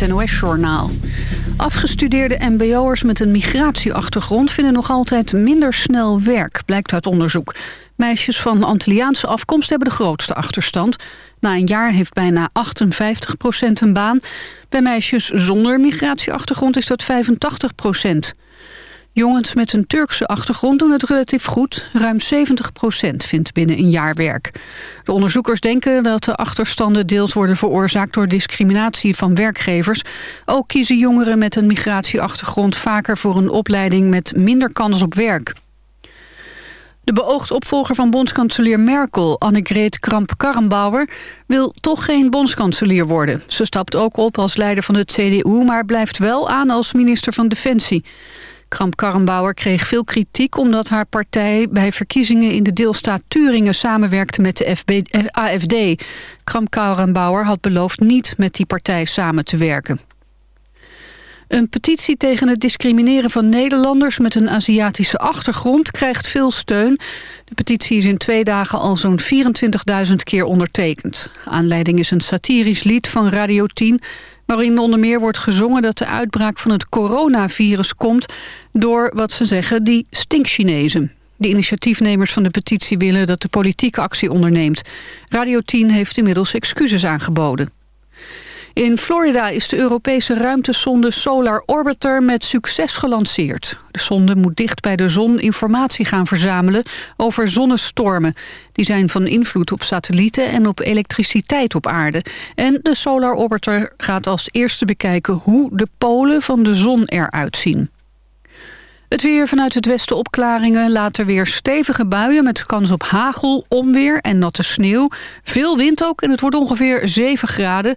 het NOS-journaal. Afgestudeerde mbo'ers met een migratieachtergrond... vinden nog altijd minder snel werk, blijkt uit onderzoek. Meisjes van Antilliaanse afkomst hebben de grootste achterstand. Na een jaar heeft bijna 58% een baan. Bij meisjes zonder migratieachtergrond is dat 85 Jongens met een Turkse achtergrond doen het relatief goed. Ruim 70% vindt binnen een jaar werk. De onderzoekers denken dat de achterstanden deels worden veroorzaakt... door discriminatie van werkgevers. Ook kiezen jongeren met een migratieachtergrond vaker voor een opleiding... met minder kans op werk. De beoogd opvolger van bondskanselier Merkel, Annegret Kramp-Karrenbauer... wil toch geen bondskanselier worden. Ze stapt ook op als leider van het CDU... maar blijft wel aan als minister van Defensie. Kramp-Karrenbauer kreeg veel kritiek omdat haar partij bij verkiezingen in de deelstaat Turingen samenwerkte met de eh, AFD. Kramp-Karrenbauer had beloofd niet met die partij samen te werken. Een petitie tegen het discrimineren van Nederlanders met een Aziatische achtergrond krijgt veel steun. De petitie is in twee dagen al zo'n 24.000 keer ondertekend. Aanleiding is een satirisch lied van Radio 10 waarin onder meer wordt gezongen dat de uitbraak van het coronavirus komt door, wat ze zeggen, die stinkchinezen. De initiatiefnemers van de petitie willen dat de politiek actie onderneemt. Radio 10 heeft inmiddels excuses aangeboden. In Florida is de Europese ruimtesonde Solar Orbiter met succes gelanceerd. De sonde moet dicht bij de zon informatie gaan verzamelen over zonnestormen. Die zijn van invloed op satellieten en op elektriciteit op aarde. En de Solar Orbiter gaat als eerste bekijken hoe de polen van de zon eruit zien. Het weer vanuit het westen opklaringen, later weer stevige buien... met kans op hagel, onweer en natte sneeuw. Veel wind ook en het wordt ongeveer 7 graden.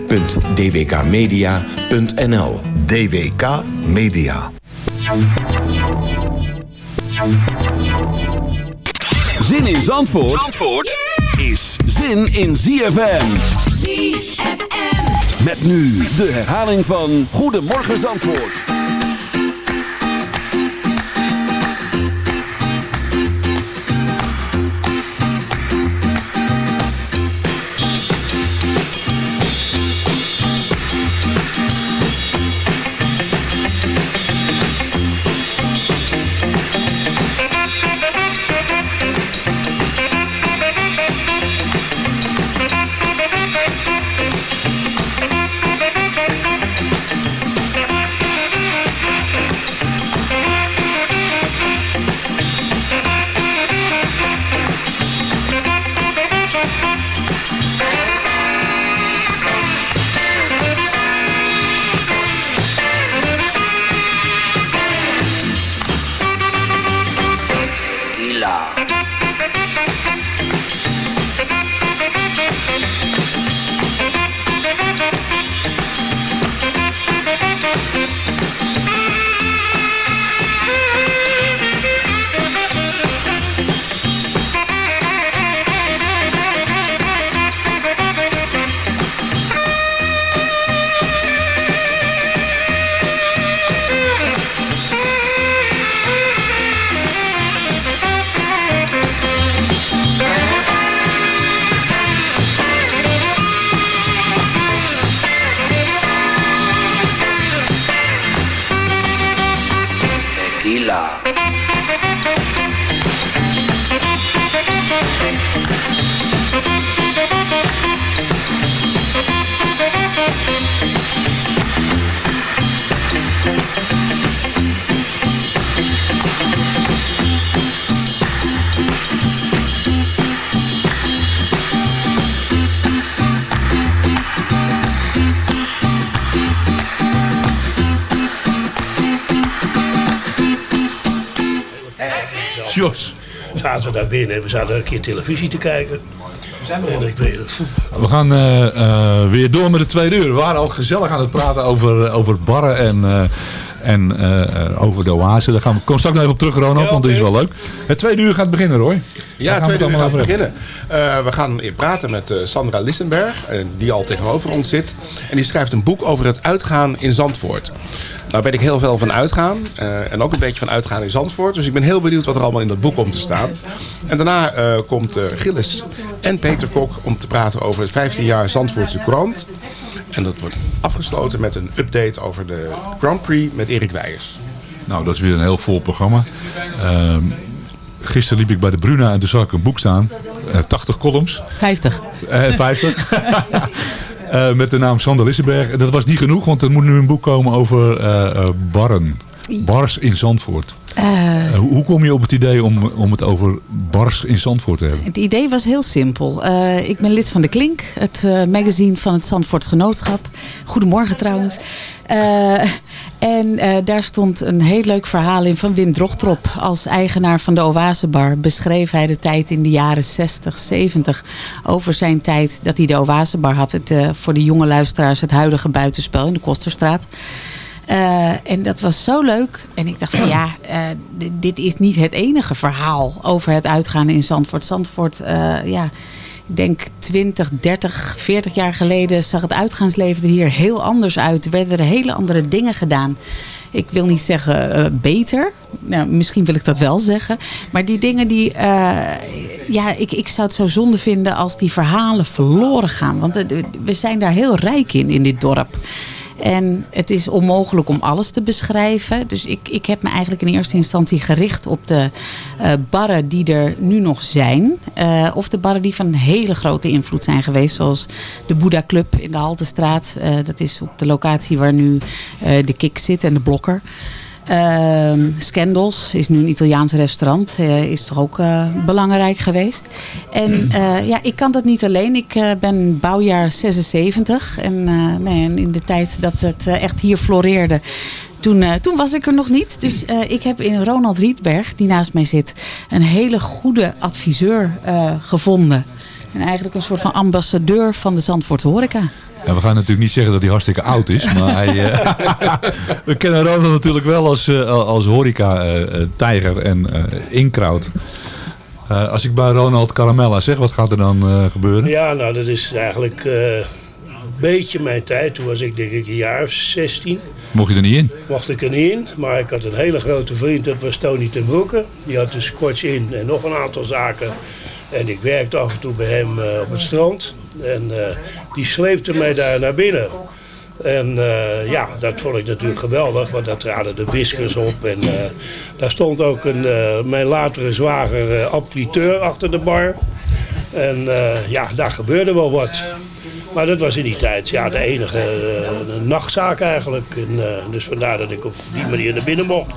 www.dwkmedia.nl DWK Media. Zin in Zandvoort, Zandvoort is zin in ZFM. ZFM. Met nu de herhaling van Goedemorgen Zandvoort. Jos. Zaten we daar binnen en we zaten een keer televisie te kijken. We gaan eh, eh, weer door met de tweede uur. We waren al gezellig aan het praten over, over barren en, eh, en eh, over de oase. Daar gaan we kom straks nog even op terug, Ronald, want dat is wel leuk. Het tweede uur gaat beginnen, Roy. Ja, tweede het uur gaat beginnen. Eh, we gaan praten met eh, Sandra Lissenberg, die al tegenover ons zit. En die schrijft een boek over het uitgaan in Zandvoort. Nou weet ik heel veel van uitgaan. en ook een beetje van uitgaan in Zandvoort. Dus ik ben heel benieuwd wat er allemaal in dat boek komt te staan. En daarna komt Gilles en Peter Kok om te praten over het 15 jaar Zandvoortse krant. En dat wordt afgesloten met een update over de Grand Prix met Erik Weijers. Nou, dat is weer een heel vol programma. Ehm, gisteren liep ik bij de Bruna en toen zag ik een boek staan. eh 80 columns. 50. Eh, 50. Eh, met de naam Sander Lissenberg. En dat was niet genoeg, want er moet nu een boek komen over eh, eh, barren. Bars in Zandvoort. Eh, hoe, kom je op het idee om, om het over bars in Zandvoort te hebben? Het idee was heel simpel. Eh, ik ben lid van de Klink, het eh, magazine van het Zandvoorts Genootschap. Goedemorgen trouwens. En daar stond een heel leuk verhaal in van Wim Drochtrop. Als eigenaar van de Oasebar beschreef hij de tijd in de jaren 60, 70. Over zijn tijd dat hij de Oasebar had. Het, voor de jonge luisteraars het huidige buitenspel in de Kosterstraat. Eh, en dat was zo leuk. En ik dacht van ja, eh, dit is niet het enige verhaal over het uitgaan in Zandvoort. Zandvoort, eh, ja, ik denk 20, 30, 40 jaar geleden zag het uitgaansleven er hier heel anders uit. Er werden er hele andere dingen gedaan. Ik wil niet zeggen beter. Nou, misschien wil ik dat wel zeggen. Maar die dingen die... ja, ik, ik zou het zo zonde vinden als die verhalen verloren gaan. Want we zijn daar heel rijk in, in dit dorp. En het is onmogelijk om alles te beschrijven. Dus ik, ik heb me eigenlijk in eerste instantie gericht op de eh, barren die er nu nog zijn. Eh, of de barren die van hele grote invloed zijn geweest. Zoals de Boeddha Club in de Haltestraat. Eh, dat is op de locatie waar nu de Kik zit en de Blokker. Ehm Scandals is nu een Italiaans restaurant. eh, is toch ook eh, belangrijk geweest. En eh, ja, ik kan dat niet alleen. Ik ben bouwjaar 76. En, nee, en in de tijd dat het echt hier floreerde... Toen, toen was ik er nog niet. Dus ik heb in Ronald Rietberg, die naast mij zit... een hele goede adviseur gevonden. En eigenlijk een soort van ambassadeur van de Zandvoortse horeca. Ja, we gaan natuurlijk niet zeggen dat hij hartstikke oud is. Maar hij, eh, we kennen Ronald natuurlijk wel als, eh, als horeca-tijger en eh inkraut. Eh, als ik bij Ronald Caramella zeg, wat gaat er dan gebeuren? Ja, nou dat is eigenlijk een beetje mijn tijd. Toen was ik denk ik een jaar of 16. Mocht je er niet in? Mocht ik er niet in. Maar ik had een hele grote vriend, dat was Tony ten Broeke. Die had de Scotch in en nog een aantal zaken. En ik werkte af en toe bij hem eh, op het strand. En eh, die sleepte mij daar naar binnen. En eh, ja, dat vond ik natuurlijk geweldig, want daar traden de whiskers op. En daar stond ook een, mijn latere zwager uh, achter de bar. En ja, daar gebeurde wel wat. Maar dat was in die tijd ja, de enige eh, nachtzaak eigenlijk. En, eh, dus vandaar dat ik op die manier naar binnen mocht.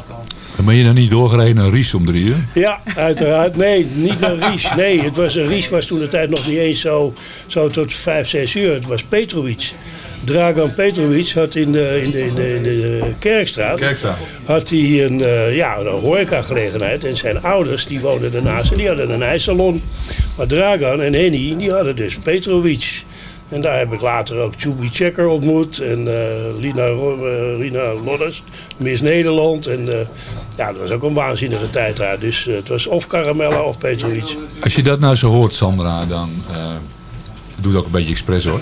Dan ben je dan niet doorgereden naar Ries om drie uur? Ja, uiteraard. Nee, niet een Ries. Nee, het was, een Ries was toen de tijd nog niet eens zo, zo tot vijf, zes uur. Het was Petrovic. Dragan Petrovic had in de, in de, in de, in de Kerkstraat, Kerkstraat. had hij een, eh, ja, een horecagelegenheid. En zijn ouders die woonden ernaast en die hadden een ijssalon. Maar Dragan en Henny die hadden dus Petrovic. En daar heb ik later ook Chubby Checker ontmoet. En eh, Lina, Ro- eh, Rina Lodders, Miss Nederland. En eh, ja, dat was ook een waanzinnige tijd daar. Dus het was of Caramella of Petrovic. Als je dat nou zo hoort, Sandra, dan eh doe het ook een beetje expres hoor.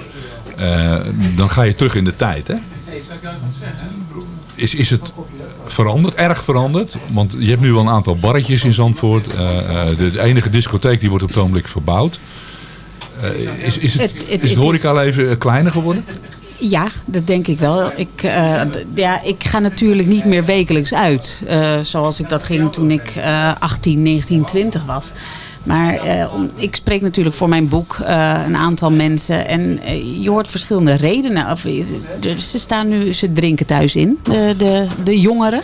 Dan ga je terug in de tijd, hè? Is, is het veranderd, erg veranderd? Want je hebt nu wel een aantal barretjes in Zandvoort. De, de enige discotheek die wordt op het ogenblik verbouwd. Eh, is, is het, Het- het- is het horecaleven eh, kleiner geworden? Ja, dat denk ik wel. Ik, eh, ja, ik ga natuurlijk niet meer wekelijks uit. eh, zoals ik dat ging toen ik eh 18, 19, 20 was. Maar eh, om, ik spreek natuurlijk voor mijn boek eh, een aantal mensen. En je hoort verschillende redenen. Of, ze staan nu, ze drinken thuis in, de, de, de jongeren.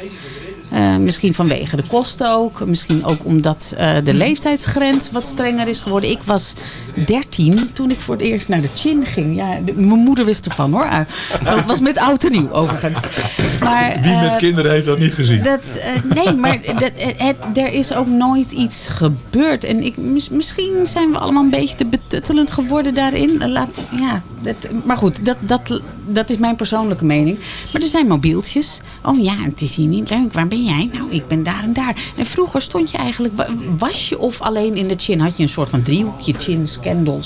Eh, misschien vanwege de kosten ook. Misschien ook omdat eh, de leeftijdsgrens wat strenger is geworden. Ik was 13 toen ik voor het eerst naar de Chin ging. Ja, de- mijn moeder wist ervan hoor. Dat was met oud en nieuw overigens. Maar, Wie met eh, kinderen heeft dat niet gezien? dat, eh, nee, maar dat, het, het- er is ook nooit iets gebeurd. En ik, mis- misschien zijn we allemaal een beetje te betuttelend geworden daarin. Eh, Laat, ja, dat, maar goed, dat, dat, dat is mijn persoonlijke mening. Maar er zijn mobieltjes. Oh ja, het is hier niet leuk. Waar ben jij? Nou, ik ben daar en daar. En vroeger stond je eigenlijk... wa- Was je of alleen in de chin? Had je een soort van driehoekje? Chin,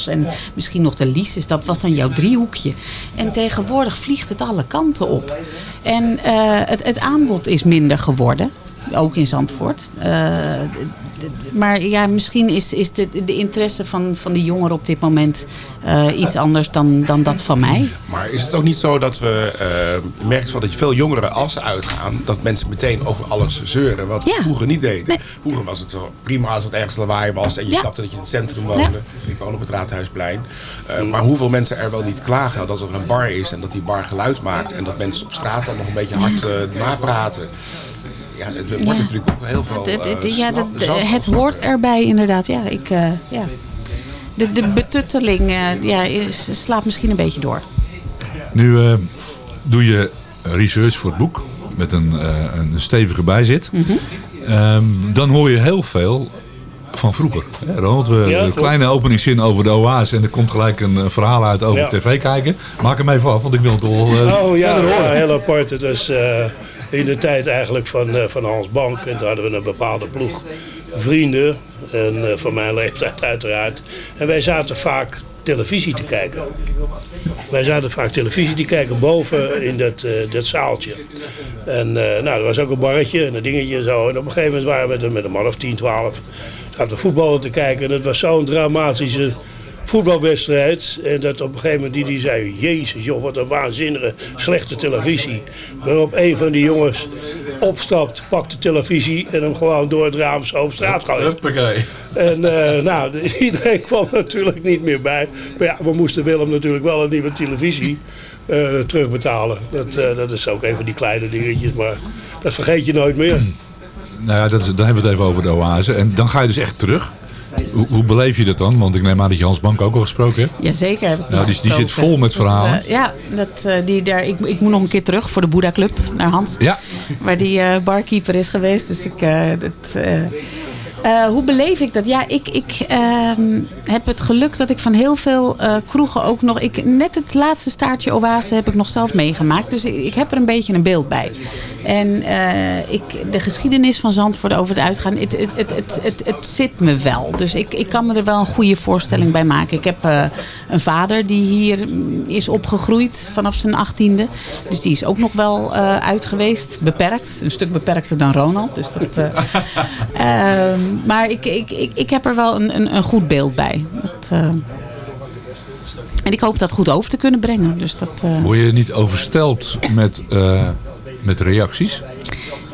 en misschien nog de Lises. Dat was dan jouw driehoekje. En tegenwoordig vliegt het alle kanten op. En eh, het, het aanbod is minder geworden. Ook in Zandvoort. Eh, maar ja, misschien is, is de, de interesse van, van de jongeren op dit moment eh, iets anders dan, dan dat van mij. Maar is het ook niet zo dat we je merkt wel dat je veel jongeren als ze uitgaan, dat mensen meteen over alles zeuren, wat we vroeger niet deden. Vroeger was het zo prima als het ergens lawaai was en je Ja. snapte dat je in het centrum woonde. Ik woon op het Raadhuisplein. Maar hoeveel mensen er wel niet klagen dat er een bar is en dat die bar geluid maakt en dat mensen op straat dan nog een beetje hard napraten. Ja, het wordt Ja. natuurlijk ook heel veel. Eh, ja, dat- zand- het hoort erbij inderdaad. Ja, ik, eh, ja. De, de betutteling eh, ja, is, slaat misschien een beetje door. Nu eh, doe je research voor het boek met een, eh, een stevige bijzit. Mhm. Ehm, dan hoor je heel veel van vroeger. Hè, Ronald, we Ja, een kleine openingszin over de oase en er komt gelijk een eh, verhaal uit over Ja. tv kijken. Maak hem even af, want ik wil het toch eh, Oh ja, heel apart. Het was eh, in de tijd eigenlijk van, eh, van Hans Bank. En toen hadden we een bepaalde ploeg vrienden. En van mijn leeftijd uiteraard. En wij zaten vaak televisie te kijken. Wij zaten vaak televisie te kijken boven in dat, dat zaaltje. En eh, nou, er was ook een barretje en een dingetje en zo. En op een gegeven moment waren we met een, met een man of 10, 12. Zaten we voetballen te kijken. En het was zo'n dramatische voetbalwedstrijd. En dat op een gegeven moment die, die zei... Jezus joh, wat een waanzinnige slechte televisie. Waarop een van die jongens opstapt, pakt de televisie... en hem gewoon door het raam zo op straat gooit. En eh, nou, de- iedereen kwam natuurlijk niet meer bij. Maar ja, we moesten Willem natuurlijk wel een nieuwe televisie eh, terugbetalen. Dat, eh, dat is ook een van die kleine dingetjes, maar dat vergeet je nooit meer. Nou ja, dat dan hebben we het even over de oase. En dan ga je dus echt terug. Hoe, hoe beleef je dat dan? Want ik neem aan dat je Hans Bank ook al gesproken hebt. Jazeker heb ik nog die- die zit vol met Dat, verhalen. eh, ja, dat, eh, die, daar, ik, ik moet nog een keer terug voor de Boeddha Club naar Hans. Ja. Waar die eh, barkeeper is geweest. Dus ik... eh, hoe beleef ik dat? Ja, ik, ik ehm, heb het geluk dat ik van heel veel eh, kroegen ook nog... Ik, net het laatste staartje oase heb ik nog zelf meegemaakt. Dus ik, heb er een beetje een beeld bij. En eh, ik, de geschiedenis van Zandvoort over het uitgaan... Het, het, het, het, zit me wel. Dus ik, ik kan me er wel een goede voorstelling bij maken. Ik heb een vader die hier mm, is opgegroeid vanaf zijn achttiende. Dus die is ook nog wel uit geweest. Beperkt. Een stuk beperkter dan Ronald. Dus dat... maar ik, ik, ik, ik heb er wel een, een, een goed beeld bij. Dat, eh, en ik hoop dat goed over te kunnen brengen. Dus dat, eh, Word je niet overstelpt met, eh, met reacties?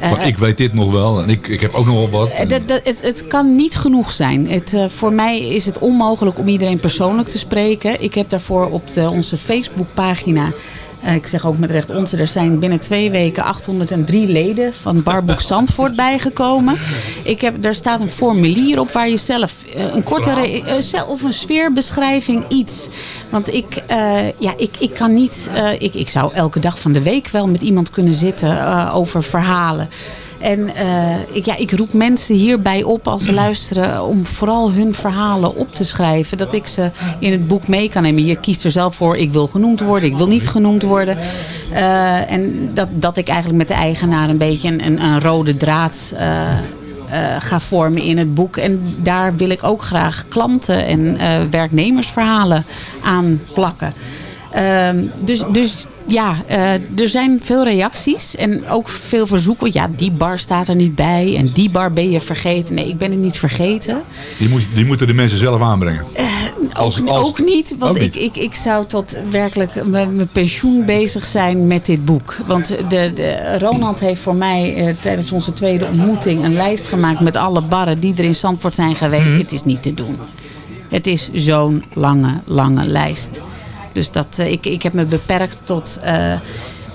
Want ik weet dit nog wel en ik, ik heb ook nog wel wat. Dat, dat, het, het kan niet genoeg zijn. Het, voor mij is het onmogelijk om iedereen persoonlijk te spreken. Ik heb daarvoor op de, onze Facebookpagina... eh, ik zeg ook met recht onze, er zijn binnen twee weken 803 leden van Barboek Zandvoort bijgekomen. Ik heb, daar staat een formulier op waar je zelf eh, een korte re- eh, zelf- of een sfeerbeschrijving, iets. Want ik, ja, ik, ik kan niet, ik, ik zou elke dag van de week wel met iemand kunnen zitten over verhalen. En eh, ik, ja, ik roep mensen hierbij op als ze luisteren om vooral hun verhalen op te schrijven. Dat ik ze in het boek mee kan nemen. Je kiest er zelf voor, ik wil genoemd worden, ik wil niet genoemd worden. Eh, en dat, dat ik eigenlijk met de eigenaar een beetje een, een, rode draad eh, ga vormen in het boek. En daar wil ik ook graag klanten en werknemersverhalen aan plakken. Ehm, dus, dus ja, eh, er zijn veel reacties en ook veel verzoeken. Ja, die bar staat er niet bij en die bar ben je vergeten. Nee, ik ben het niet vergeten. Die, moet, die moeten de mensen zelf aanbrengen. Als- ook, als- ook niet, want Ook niet. Ik, ik, ik zou tot werkelijk mijn pensioen bezig zijn met dit boek. Want de, de, Ronald heeft voor mij eh, tijdens onze tweede ontmoeting een lijst gemaakt met alle barren die er in Zandvoort zijn geweest. Mhm. Het is niet te doen. Het is zo'n lange, lange lijst. Dus dat, eh, ik, ik heb me beperkt tot eh,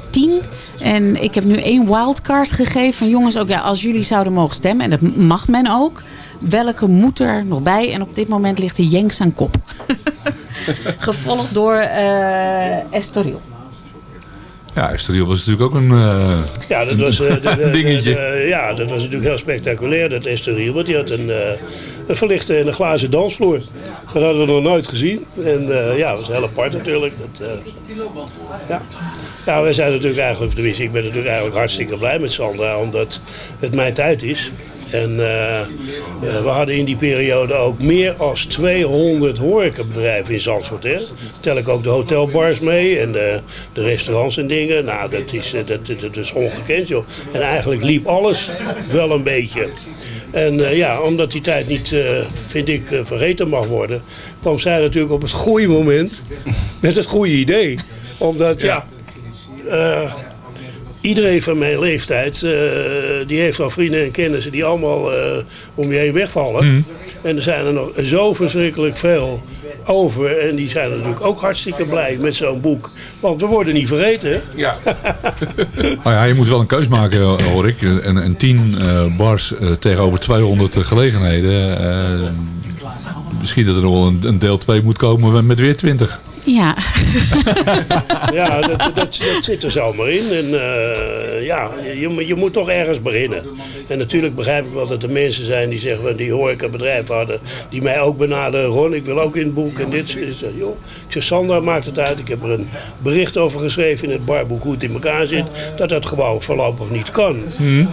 tien. En ik heb nu één wildcard gegeven. Van jongens, ook ja, als jullie zouden mogen stemmen, en dat mag men ook. Welke moet er nog bij? En op dit moment ligt de Jenks aan kop. Gevolgd door eh Estoril. Ja, Estoril was natuurlijk ook een... eh, Ja, dat was, eh, de- Dingetje. de- ja, dat was natuurlijk heel spectaculair, dat Estoril. Want die had een, eh, een verlichte en een glazen dansvloer. Dat hadden we nog nooit gezien. En ja, dat was heel apart natuurlijk. Dat, ja. ja, wij zijn natuurlijk eigenlijk, tenminste ik ben natuurlijk eigenlijk hartstikke blij met Sandra. Omdat het mijn tijd is. En eh, eh, we hadden in die periode ook meer dan 200 horecabedrijven in Zandvoort. Hè. Tel ik ook de hotelbars mee en de, de restaurants en dingen. Nou, dat is, eh, dat, is ongekend joh. En eigenlijk liep alles wel een beetje. En ja, omdat die tijd niet, vind ik, vergeten mag worden... kwam zij natuurlijk op het goede moment met het goede idee. Omdat, ja... eh, iedereen van mijn leeftijd, eh, die heeft al vrienden en kennissen die allemaal eh, om je heen wegvallen. En er zijn er nog zo verschrikkelijk veel over. En die zijn natuurlijk ook hartstikke blij met zo'n boek. Want we worden niet vergeten. Ja. Nou ja, je moet wel een keus maken, hoor ik. En, en 10 eh, bars eh, tegenover 200 gelegenheden. misschien dat er nog wel een, een deel 2 moet komen met weer 20. Ja, Ja, dat, dat, dat zit er zomaar in. En eh, ja, je, moet- je moet toch ergens beginnen. En natuurlijk begrijp ik wel dat er mensen zijn die zeggen, die horecabedrijven hadden, die mij ook benaderen. Ron, ik wil ook in het boek en dit. Ik zeg, joh, ik zeg, Sandra maakt het uit. Ik heb er een bericht over geschreven in het barboek hoe het in elkaar zit. Dat dat gewoon voorlopig niet kan.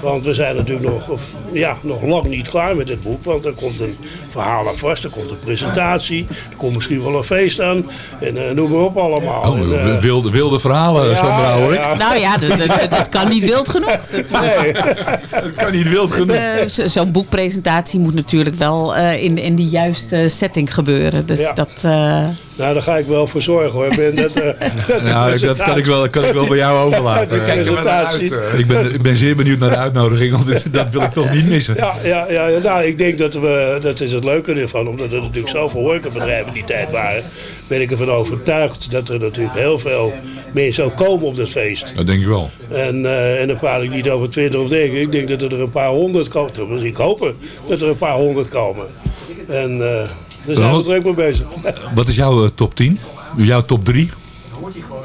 Want we zijn natuurlijk nog, of, ja, nog lang niet klaar met het boek. Want er komt een verhaal aan vast, er komt een presentatie. Er komt misschien wel een feest aan. En eh, noem maar op allemaal. Oh, En, eh, wilde, wilde verhalen, ja, Sandra, hoor ik. nou ja, dat, dat, dat kan niet wild genoeg. Dat, Nee. Dat kan niet wild genoeg. eh, zo- Zo'n boekpresentatie moet natuurlijk wel eh, in, in de juiste setting gebeuren. Dus Ja. dat... Nou, daar ga ik wel voor zorgen hoor. Ben, dat, eh, Nou, dat kan ik wel, kan ik wel bij jou overlaten. Kijk er naar uit. eh. Ik ben, ik ben zeer benieuwd naar de uitnodiging, want dat wil ik toch niet missen. Ja, ja, ja, nou, ik denk dat we, dat is het leuke ervan, omdat er natuurlijk zoveel horecabedrijven die tijd waren, ben ik ervan overtuigd dat er natuurlijk heel veel mensen ook komen op dat feest. Dat denk ik wel. En, eh, en dan praat ik niet over twintig of dertig, ik denk dat er een paar honderd komen. Tenminste, Ik hoop dat er een paar honderd komen. En eh daar zijn we druk mee bezig. Wat is jouw eh, top 10? Jouw top 3?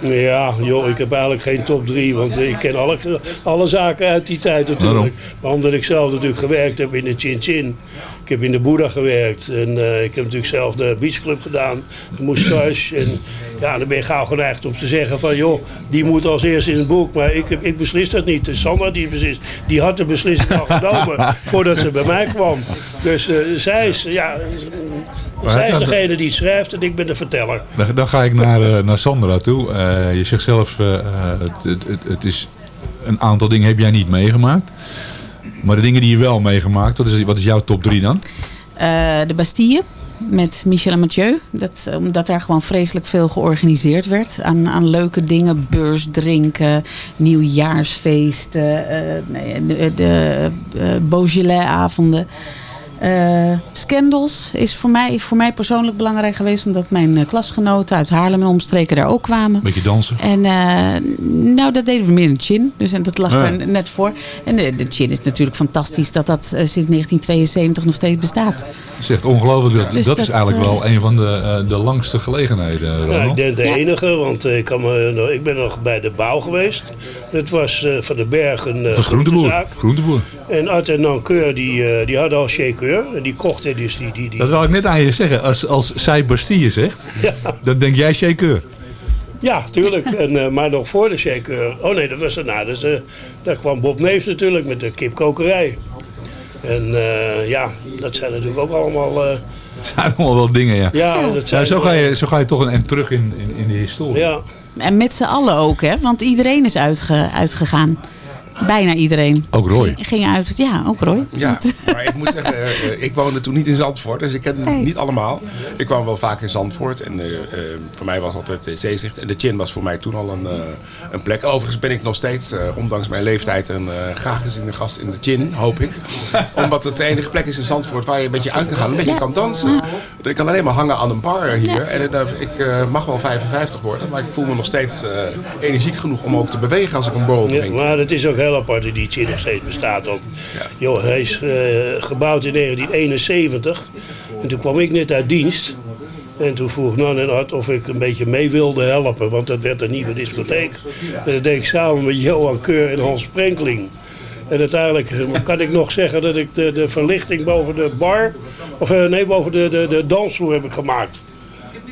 Ja, joh, ik heb eigenlijk geen top 3, want ik ken alle, alle zaken uit die tijd natuurlijk. Maar omdat ik zelf natuurlijk gewerkt heb in de Chin Chin. Ik heb in de Boeddha gewerkt en eh, ik heb natuurlijk zelf de beachclub gedaan, de moustache. En ja, dan ben je gauw geneigd om te zeggen van joh, die moet als eerste in het boek. Maar ik, ik beslis dat niet. Dus Sandra die beslist, die had de beslissing al genomen voordat ze bij mij kwam. Dus eh, zij is, ja, zij is degene die schrijft en ik ben de verteller. Dan, dan ga ik naar, eh, naar Sandra toe. Eh, je zegt zelf, eh, het, het, het, het is een aantal dingen heb jij niet meegemaakt. Maar de dingen die je wel meegemaakt, wat is, wat is jouw top 3 dan? Eh, de Bastille met Michel en Mathieu. Dat, omdat daar gewoon vreselijk veel georganiseerd werd. Aan, aan leuke dingen. Beursdrinken, nieuwjaarsfeesten, eh, nee, de, de eh, Beaujolais-avonden. Eh, Scandals is voor mij, voor mij persoonlijk belangrijk geweest. Omdat mijn eh, klasgenoten uit Haarlem en omstreken daar ook kwamen. Beetje dansen. En eh, nou, dat deden we meer in chin. Dus en dat lag Ja. er net voor. En de, de chin is natuurlijk fantastisch dat dat sinds 1972 nog steeds bestaat. Dat is echt ongelooflijk. Dat, Dus dat is eigenlijk wel een van de, eh, de langste gelegenheden, Ja, ik denk de enige, want ik, kan me, ik ben nog bij de bouw geweest. Het was eh, van de Berg een uh, groenteboer. Groenteboer. En Art en Nankeur, die, die hadden al shaker. En die kochten dus die... die, die Dat wil ik net aan je zeggen. Als, als zij Bastille zegt, Ja. dan denk jij shaker. Ja, tuurlijk. En, eh, maar nog voor de shaker. Oh nee, dat was daarna. Dus, eh, daar kwam Bob Neefs natuurlijk met de kipkokerij. En eh, ja, dat zijn natuurlijk ook allemaal... eh, Het zijn allemaal wel dingen, ja. ja, dat Ja, zijn, zo, ga je, zo ga je toch een end terug in, in, in de historie. Ja, En met z'n allen ook, hè? Want iedereen is uitge, uitgegaan. Bijna iedereen. Ook Roy. Ging, ging uit. Ja, ook Roy. Ja, maar ik moet zeggen, eh, ik woonde toen niet in Zandvoort, dus ik ken het Nee. niet allemaal. Ik kwam wel vaak in Zandvoort en eh, eh, voor mij was altijd Zeezicht. En de Chin was voor mij toen al een, eh, een plek. Overigens ben ik nog steeds, eh, ondanks mijn leeftijd, een eh, graag geziene gast in de Chin, hoop ik. Omdat het de enige plek is in Zandvoort waar je een beetje uit kan gaan, een beetje kan dansen. Ik kan alleen maar hangen aan een bar hier. En ik eh, mag wel 55 worden, maar ik voel me nog steeds eh, energiek genoeg om ook te bewegen als ik een borrel Ja, drink. maar het is ook die nog steeds bestaat. Joh, hij is eh, gebouwd in 1971. En toen kwam ik net uit dienst. En toen vroeg Nan en Art of ik een beetje mee wilde helpen. Want dat werd een nieuwe discotheek. En dat deed ik samen met Johan Keur en Hans Sprenkeling. En uiteindelijk eh, kan ik nog zeggen dat ik de, de verlichting boven de bar... Of eh, nee, boven de, de, de dansvloer heb gemaakt.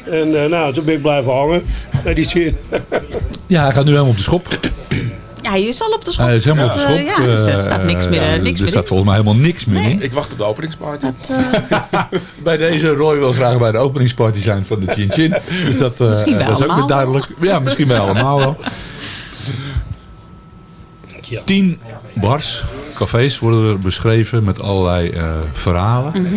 En nou, toen ben ik blijven hangen bij die Chin. Ja, hij gaat nu helemaal op de schop. Ja, hij is al op de schop. Hij is helemaal op de Dat, schop. eh, ja, dus er staat niks meer, Eh, eh, niks er meer staat in. volgens mij helemaal niks meer in. Ik wacht op de openingsparty. Bij deze Roy wil graag bij de openingsparty zijn van de Chin Chin. Dus dat, eh, Misschien bij dat is ook weer duidelijk. Ja, misschien bij allemaal wel. Tien bars, cafés worden er beschreven met allerlei eh, verhalen. Mhm.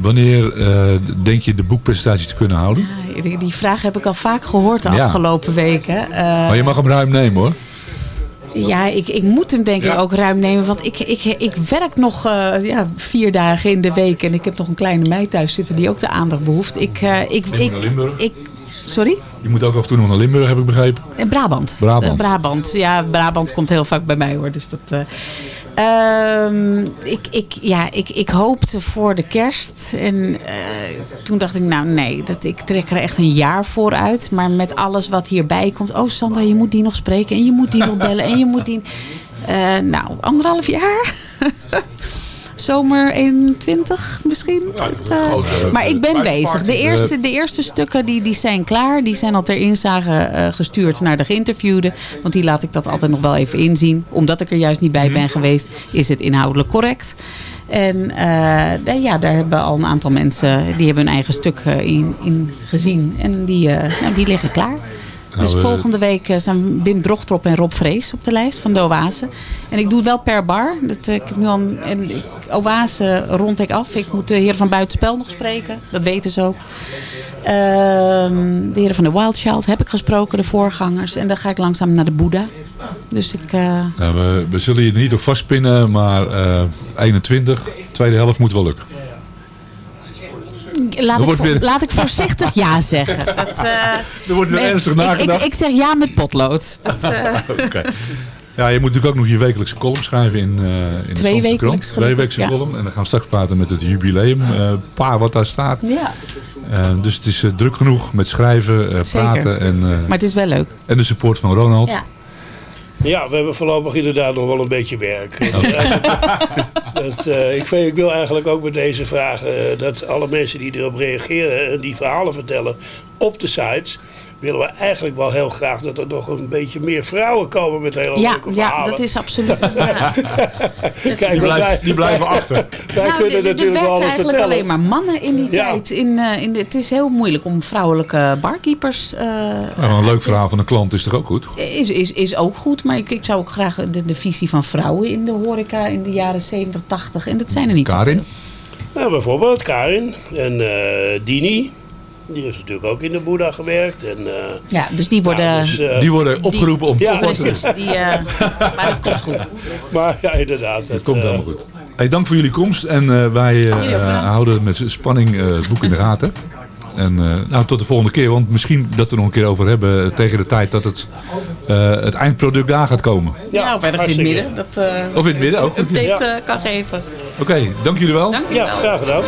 Wanneer eh, denk je de boekpresentatie te kunnen houden? Die, die vraag heb ik al vaak gehoord de Ja. afgelopen weken. Eh, maar je mag hem ruim nemen hoor. Ja, ik, ik moet hem denk ik ook ruim nemen. Want ik, ik, ik werk nog eh, ja, vier dagen in de week. En ik heb nog een kleine meid thuis zitten die ook de aandacht behoeft. Ik, eh, ik, ik, naar Limburg. ik, sorry? Je moet ook af en toe nog naar Limburg, heb ik begrepen. In Brabant. Brabant. Eh, Brabant. Ja, Brabant komt heel vaak bij mij hoor. Dus dat, eh, ehm, ik, ik, ja, ik, ik hoopte voor de kerst. En eh, toen dacht ik, nou nee, dat, ik trek er echt een jaar voor uit. Maar met alles wat hierbij komt. Oh Sandra, je moet die nog spreken. En je moet die nog bellen. En je moet die... Eh, nou, anderhalf jaar. Zomer 21 misschien. Dat, eh, maar ik ben bezig. De eerste, de eerste stukken die, die zijn klaar. Die zijn al ter inzage eh, gestuurd naar de geïnterviewden. Want die laat ik dat altijd nog wel even inzien. Omdat ik er juist niet bij ben geweest, is het inhoudelijk correct. En eh, ja, daar hebben al een aantal mensen die hebben hun eigen stuk eh, in, in gezien. En die, eh, nou, die liggen klaar. Nou, dus volgende week eh, zijn Wim Drochtrop en Rob Vrees op de lijst van de Oase. En ik doe het wel per bar. Dat, eh, ik heb nu al, een- en ik, Oase rond ik af. Ik moet de heren van Buitenspel nog spreken. Dat weten ze ook. Ehm, de heren van de Wild Child heb ik gesproken, de voorgangers. En dan ga ik langzaam naar de Boeddha. Dus ik... Nou, we, we zullen je niet op vastpinnen, maar eh 21, tweede helft moet wel lukken. Laat ik, wordt voor- weer- laat ik voorzichtig ja zeggen. Dat, eh, Er wordt weer ernstig ik- ik, nagedacht. ik, zeg ja met potlood. Dat, eh, Oké. Ja, je moet natuurlijk ook nog je wekelijkse column schrijven in, eh in de wekelijks krant. gelukkig, Twee wekelijkse ja. column. En dan gaan we straks praten met het jubileum. eh paar wat daar staat. ja, dus het is druk genoeg met schrijven, eh, praten en, eh, maar het is wel leuk. en de support van Ronald. Ja. Ja, we hebben voorlopig inderdaad nog wel een beetje werk. dat, eh, ik, vind, ik wil eigenlijk ook met deze vraag eh, dat alle mensen die erop reageren en die verhalen vertellen op de sites, willen we eigenlijk wel heel graag dat er nog een beetje meer vrouwen komen met hele Ja, leuke ja, verhalen. dat is absoluut. Ja. Kijk, Die, die blijven achter. Wij Nou, kunnen natuurlijk wel eigenlijk vertellen. alleen maar mannen in die Ja. tijd. In, eh, in de, het is heel moeilijk om vrouwelijke barkeepers... eh, een leuk verhaal van de klant is toch ook goed? is, is, is ook goed, maar ik, ik zou ook graag de, de visie van vrouwen in de horeca in de jaren 70, 80. En dat zijn er niet Karin? Nou, bijvoorbeeld Karin en eh, Dini. Die heeft natuurlijk ook in de Boeddha gewerkt. En, eh, Ja, dus die worden... nou, dus, eh, Die worden opgeroepen om Ja, Precies, die, eh, maar dat komt goed. Maar ja, inderdaad. Het dat, komt eh, helemaal goed. Hey, dank voor jullie komst. En eh, wij eh, houden met spanning eh, het boek in de gaten. En eh, nou, tot de volgende keer. Want misschien dat we er nog een keer over hebben tegen de tijd dat het, eh, het eindproduct daar gaat komen. Ja, of ergens in het midden. Dat, eh, Of in het midden ook. Update Ja. eh, kan geven. Oké, dank jullie wel. Dank jullie Ja, wel. graag gedaan.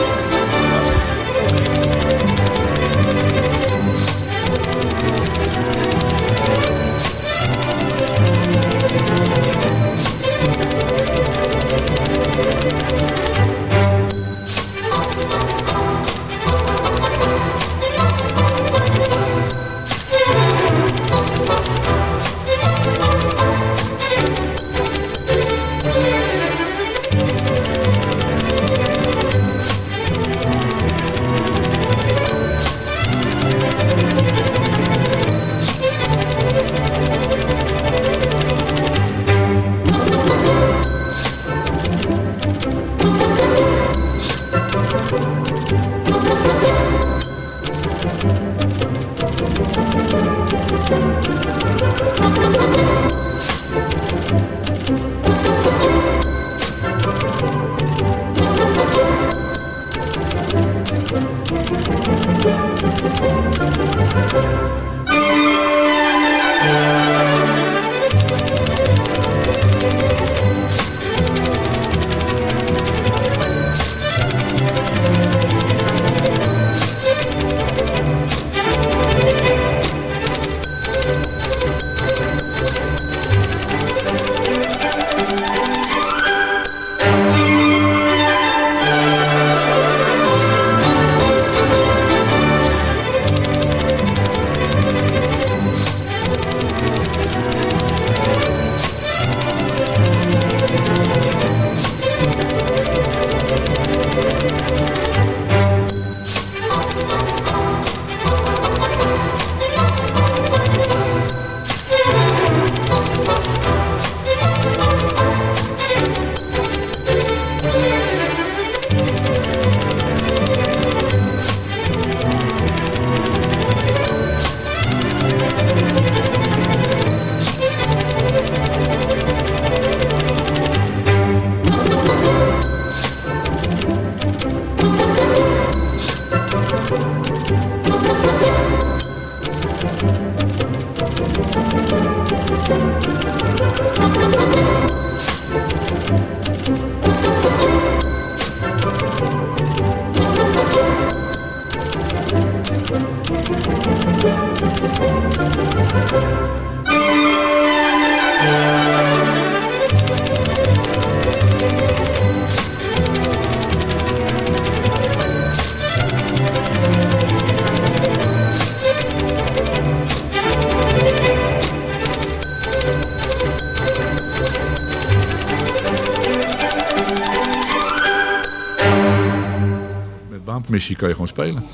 Met baanpermissie kan je gewoon spelen.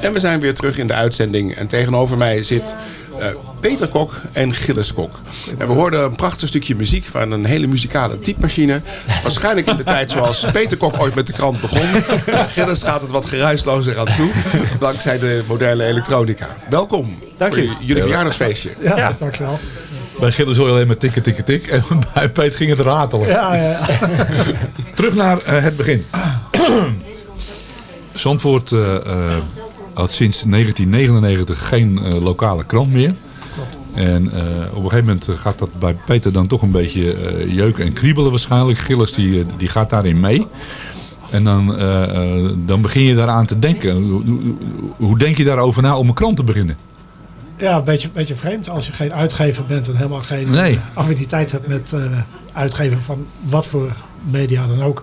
En we zijn weer terug in de uitzending. En tegenover mij zit eh, Peter Kok en Gilles Kok. En we hoorden een prachtig stukje muziek van een hele muzikale typemachine. Waarschijnlijk in de tijd zoals Peter Kok ooit met de krant begon. Gilles gaat het wat geruislozer aan toe. Dankzij de moderne elektronica. Welkom Dank voor u. jullie verjaardagsfeestje. Ja, dankjewel. Bij Gilles hoor je alleen maar tikken, tikken, tik. En bij Peet ging het ratelen. Ja, ja. Terug naar eh, het begin. Zandvoort eh, eh, had sinds 1999 geen eh, lokale krant meer. En op een gegeven moment gaat dat bij Peter dan toch een beetje eh, jeuken en kriebelen waarschijnlijk. Gilles die, die gaat daarin mee. En dan, dan begin je daaraan te denken. Hoe, denk je daarover na om een krant te beginnen? Ja, een beetje, beetje vreemd als je geen uitgever bent en helemaal geen Nee. affiniteit hebt met uitgeven van wat voor media dan ook.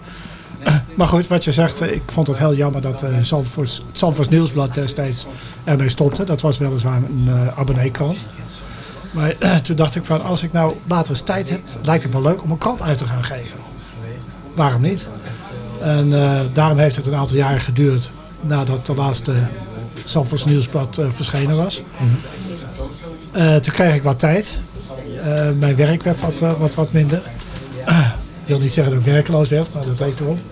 Maar goed, wat je zegt, eh, ik vond het heel jammer dat eh Zandvoorts, het Zandvoorts Nieuwsblad destijds ermee stopte. Dat was weliswaar een uh, abonneekrant. Maar toen dacht ik van, als ik nou later eens tijd heb, lijkt het me leuk om een krant uit te gaan geven. Waarom niet? En daarom heeft het een aantal jaren geduurd nadat de laatste Zandvoorts Nieuwsblad verschenen was. Eh, toen kreeg ik wat tijd. Mijn werk werd wat, wat, wat minder. Ik wil niet zeggen dat ik werkeloos werd, maar dat erom.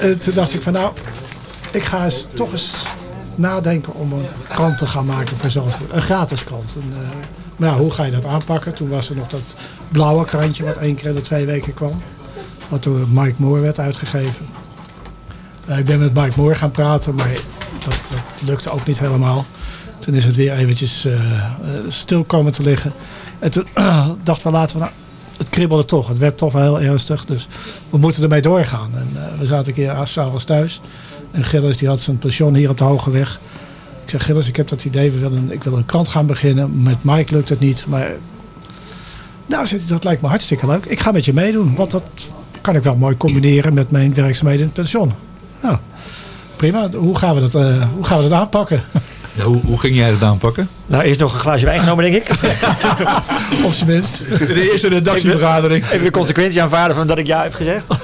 En toen dacht ik van nou, ik ga eens, toch eens nadenken om een krant te gaan maken voor Zandvoort. Een gratis krant. En, eh, maar ja, hoe ga je dat aanpakken? Toen was er nog dat blauwe krantje wat één keer in de twee weken kwam. Wat door Mike Moore werd uitgegeven. Nou, ik ben met Mike Moore gaan praten, maar dat, dat lukte ook niet helemaal. Toen is het weer eventjes eh, stil komen te liggen. En toen dachten we laten we, nou, het kribbelde toch. Het werd toch wel heel ernstig. Dus we moeten ermee doorgaan. En eh, we zaten een keer s'avonds thuis. En Gilles die had zijn pension hier op de Hoge Weg. Ik zeg, Gilles, ik heb dat idee. We willen, ik wil een krant gaan beginnen. Met Mike lukt het niet. Maar nou, dat lijkt me hartstikke leuk. Ik ga met je meedoen. Want dat kan ik wel mooi combineren met mijn werkzaamheden in het pension. Nou, prima. Hoe gaan we dat, eh, hoe gaan we dat aanpakken? Ja, hoe, hoe ging jij het aanpakken? Nou, eerst nog een glaasje wijn genomen, denk ik. Op zijn minst. De eerste redactievergadering. Even de consequentie aanvaarden van dat ik ja heb gezegd.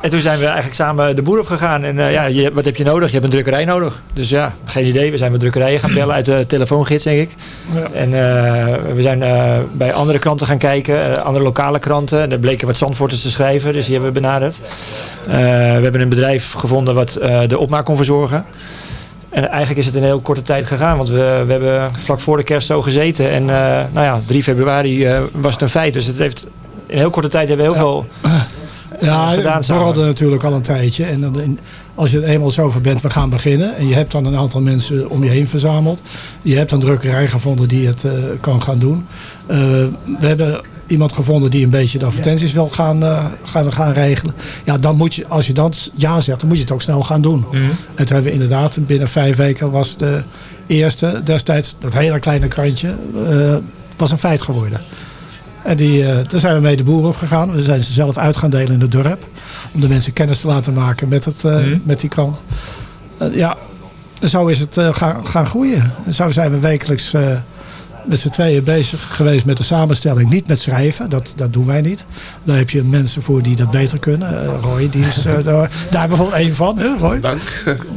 En toen zijn we eigenlijk samen de boer op gegaan. En eh, ja, je, wat heb je nodig? Je hebt een drukkerij nodig. Dus ja, geen idee. We zijn met drukkerijen gaan bellen uit de telefoongids, denk ik. Ja. En eh, we zijn eh, bij andere kranten gaan kijken. eh, andere lokale kranten. En er bleken wat Zandvoorters te schrijven. Dus die hebben we benaderd. Eh, we hebben een bedrijf gevonden wat eh, de opmaak kon verzorgen. En eigenlijk is het in een heel korte tijd gegaan. Want we, we hebben vlak voor de kerst zo gezeten. En eh, nou ja, 3 februari eh, was het een feit. Dus het heeft, in heel korte tijd hebben we heel veel Ja, gedaan het samen. borrelde natuurlijk al een tijdje. En dan in- als je er eenmaal zover bent, we gaan beginnen. En je hebt dan een aantal mensen om je heen verzameld. Je hebt een drukkerij gevonden die het eh, kan gaan doen. Eh, we hebben iemand gevonden die een beetje de advertenties wil gaan, eh, gaan, gaan regelen. Ja, dan moet je, als je dan ja zegt, dan moet je het ook snel gaan doen. En toen hebben we inderdaad, binnen vijf weken was de eerste destijds, dat hele kleine krantje, eh, was een feit geworden. En die, eh, daar zijn we mee de boer op gegaan. We zijn ze zelf uit gaan delen in het dorp. Om de mensen kennis te laten maken met, het, eh, met die krant. Ja, zo is het gaan, gaan groeien. En zo zijn we wekelijks met z'n tweeën bezig geweest met de samenstelling. Niet met schrijven, dat, dat doen wij niet. Daar heb je mensen voor die dat beter kunnen. Eh, Roy, die is eh, daar, daar bijvoorbeeld één van. Hè, Roy? Dank.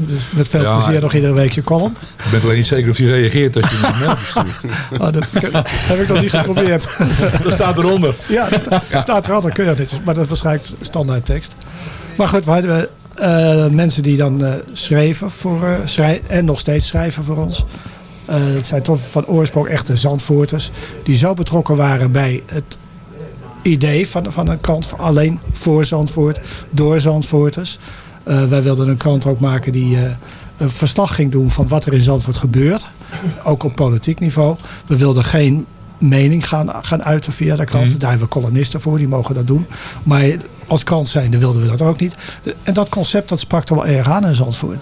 Dus met veel Ja, plezier nog iedere week je column. Ik ben alleen niet zeker of hij reageert als je hem een mail stuurt. Oh, dat heb ik nog niet geprobeerd. Dat staat eronder. Ja, dat sta- staat er altijd keurig netjes. Maar dat is waarschijnlijk standaard tekst. Maar goed, we hadden eh, mensen die dan eh, schreven voor, eh, schrij- en nog steeds schrijven voor ons. Eh, het zijn toch van oorsprong echte Zandvoorters. Die zo betrokken waren bij het idee van, van een krant alleen voor Zandvoort, door Zandvoorters. Eh, wij wilden een krant ook maken die eh, een verslag ging doen van wat er in Zandvoort gebeurt. Ook op politiek niveau. We wilden geen mening gaan, gaan uiten via de krant. Daar hebben we columnisten voor, die mogen dat doen. Maar als krant zijnde wilden we dat ook niet. En dat concept dat sprak er wel erg aan in Zandvoort.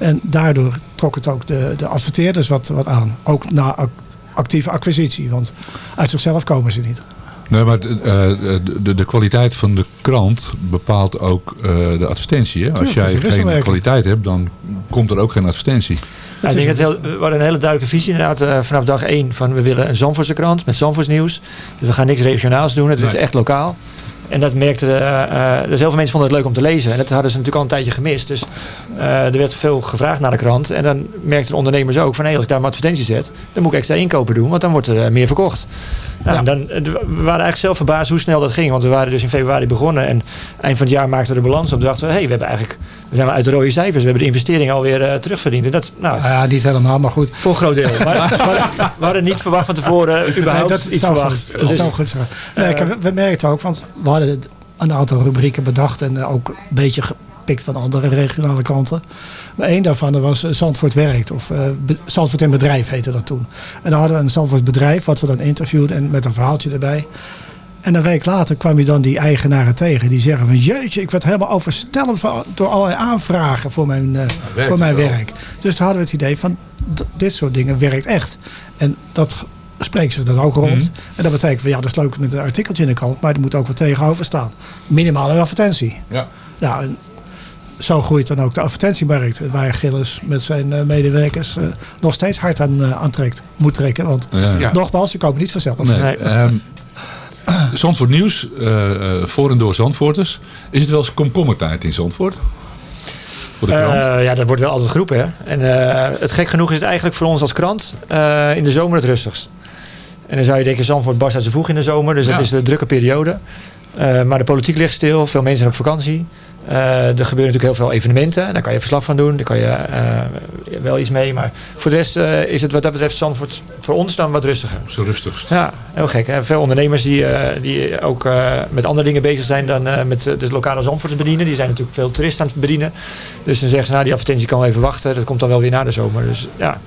En daardoor trok het ook de, de adverteerders wat, wat aan. Ook na ac- actieve acquisitie, want uit zichzelf komen ze niet. Nee, maar het, eh, de, de, de kwaliteit van de krant bepaalt ook eh, de advertentie. Hè? Als het jij een geen kwaliteit hebt, dan komt er ook geen advertentie. Ja, ik denk dat heel, we hadden een hele duidelijke visie inderdaad eh, vanaf dag één. Van we willen een Zandvoortse krant met Zandvoorts nieuws. Dus we gaan niks regionaals doen. Het is echt lokaal. En dat merkte, eh, eh, dus heel veel mensen vonden het leuk om te lezen. En dat hadden ze natuurlijk al een tijdje gemist. Dus eh, er werd veel gevraagd naar de krant. En dan merkten de ondernemers ook van... Hey, als ik daar een advertentie zet, dan moet ik extra inkopen doen. Want dan wordt er meer verkocht. Nou, dan, eh, we waren eigenlijk zelf verbaasd hoe snel dat ging. Want we waren dus in februari begonnen. En eind van het jaar maakten we de balans op. Dachten we, hey, we hebben eigenlijk... We zijn uit de rode cijfers. We hebben de investering alweer eh terugverdiend. En dat, nou, Ja, niet helemaal, maar goed. voor een groot deel. Maar, we hadden niet verwacht van tevoren eh, überhaupt Nee, dat iets zou verwacht. Goed, dat Dus, zou goed zijn. Nee, we, we merkten ook, want we hadden een aantal rubrieken bedacht en ook een beetje van andere regionale kranten. Maar één daarvan was eh, Zandvoort werkt, of Be- Zandvoort in bedrijf heette dat toen. En dan hadden we een Zandvoort bedrijf, wat we dan interviewden en met een verhaaltje erbij. En een week later kwam je dan die eigenaren tegen. Die zeggen van jeetje, ik werd helemaal overstelpt van- door allerlei aanvragen voor mijn, eh, voor mijn wel. werk. Dus toen hadden we het idee van dit soort dingen werkt echt. En dat spreekt zich dan ook rond. Mhm. En dat betekent van ja, dat is leuk met een artikeltje in de krant. Maar er moet ook wat tegenover staan. Minimaal een advertentie. Ja. Nou, zo groeit dan ook de advertentiemarkt. Waar Gilles met zijn eh, medewerkers eh, nog steeds hard aan, eh, aantrekt. Moet trekken. Want Ja. Ja. nogmaals, ze kopen niet vanzelf. Nee. Ehm, Zandvoort Nieuws, eh, eh, voor en door Zandvoorters. Is het wel eens komkommertijd in Zandvoort? Voor de krant? eh, ja, dat wordt wel altijd geroepen. Hè? En eh, het gek genoeg is het eigenlijk voor ons als krant eh, in de zomer het rustigst. En dan zou je denken, Zandvoort barst uit zijn voeg in de zomer. Dus Ja. dat is de drukke periode. Eh, maar de politiek ligt stil. Veel mensen zijn op vakantie. Eh, er gebeuren natuurlijk heel veel evenementen. Daar kan je verslag van doen. Daar kan je eh, wel iets mee. Maar voor de rest eh, is het wat dat betreft Zandvoort voor ons dan wat rustiger. Zo rustigst. Ja, heel gek. Hè? Veel ondernemers die, die ook met andere dingen bezig zijn dan met de lokale Zandvoorts bedienen. Die zijn natuurlijk veel toeristen aan het bedienen. Dus dan zeggen ze, nou die advertentie kan wel even wachten. Dat komt dan wel weer na de zomer. Dus ja,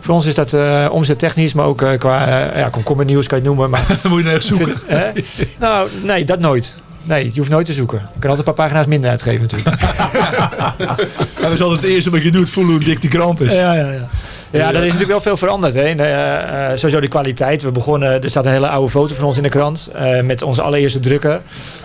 voor ons is dat eh omzettechnisch, maar ook qua eh ja, komkommernieuws kan je het noemen. Maar, moet je naar echt zoeken. Hè? Nou, nee, dat nooit. Nee, je hoeft nooit te zoeken. Je kan altijd een paar pagina's minder uitgeven natuurlijk. Dat is altijd het eerste wat je doet, voelen hoe dik die krant is. Ja, ja, ja. Ja, er is natuurlijk wel veel veranderd. Hè. En, eh, eh, sowieso de kwaliteit. We begonnen, er staat een hele oude foto van ons in de krant. eh, met onze allereerste drukker.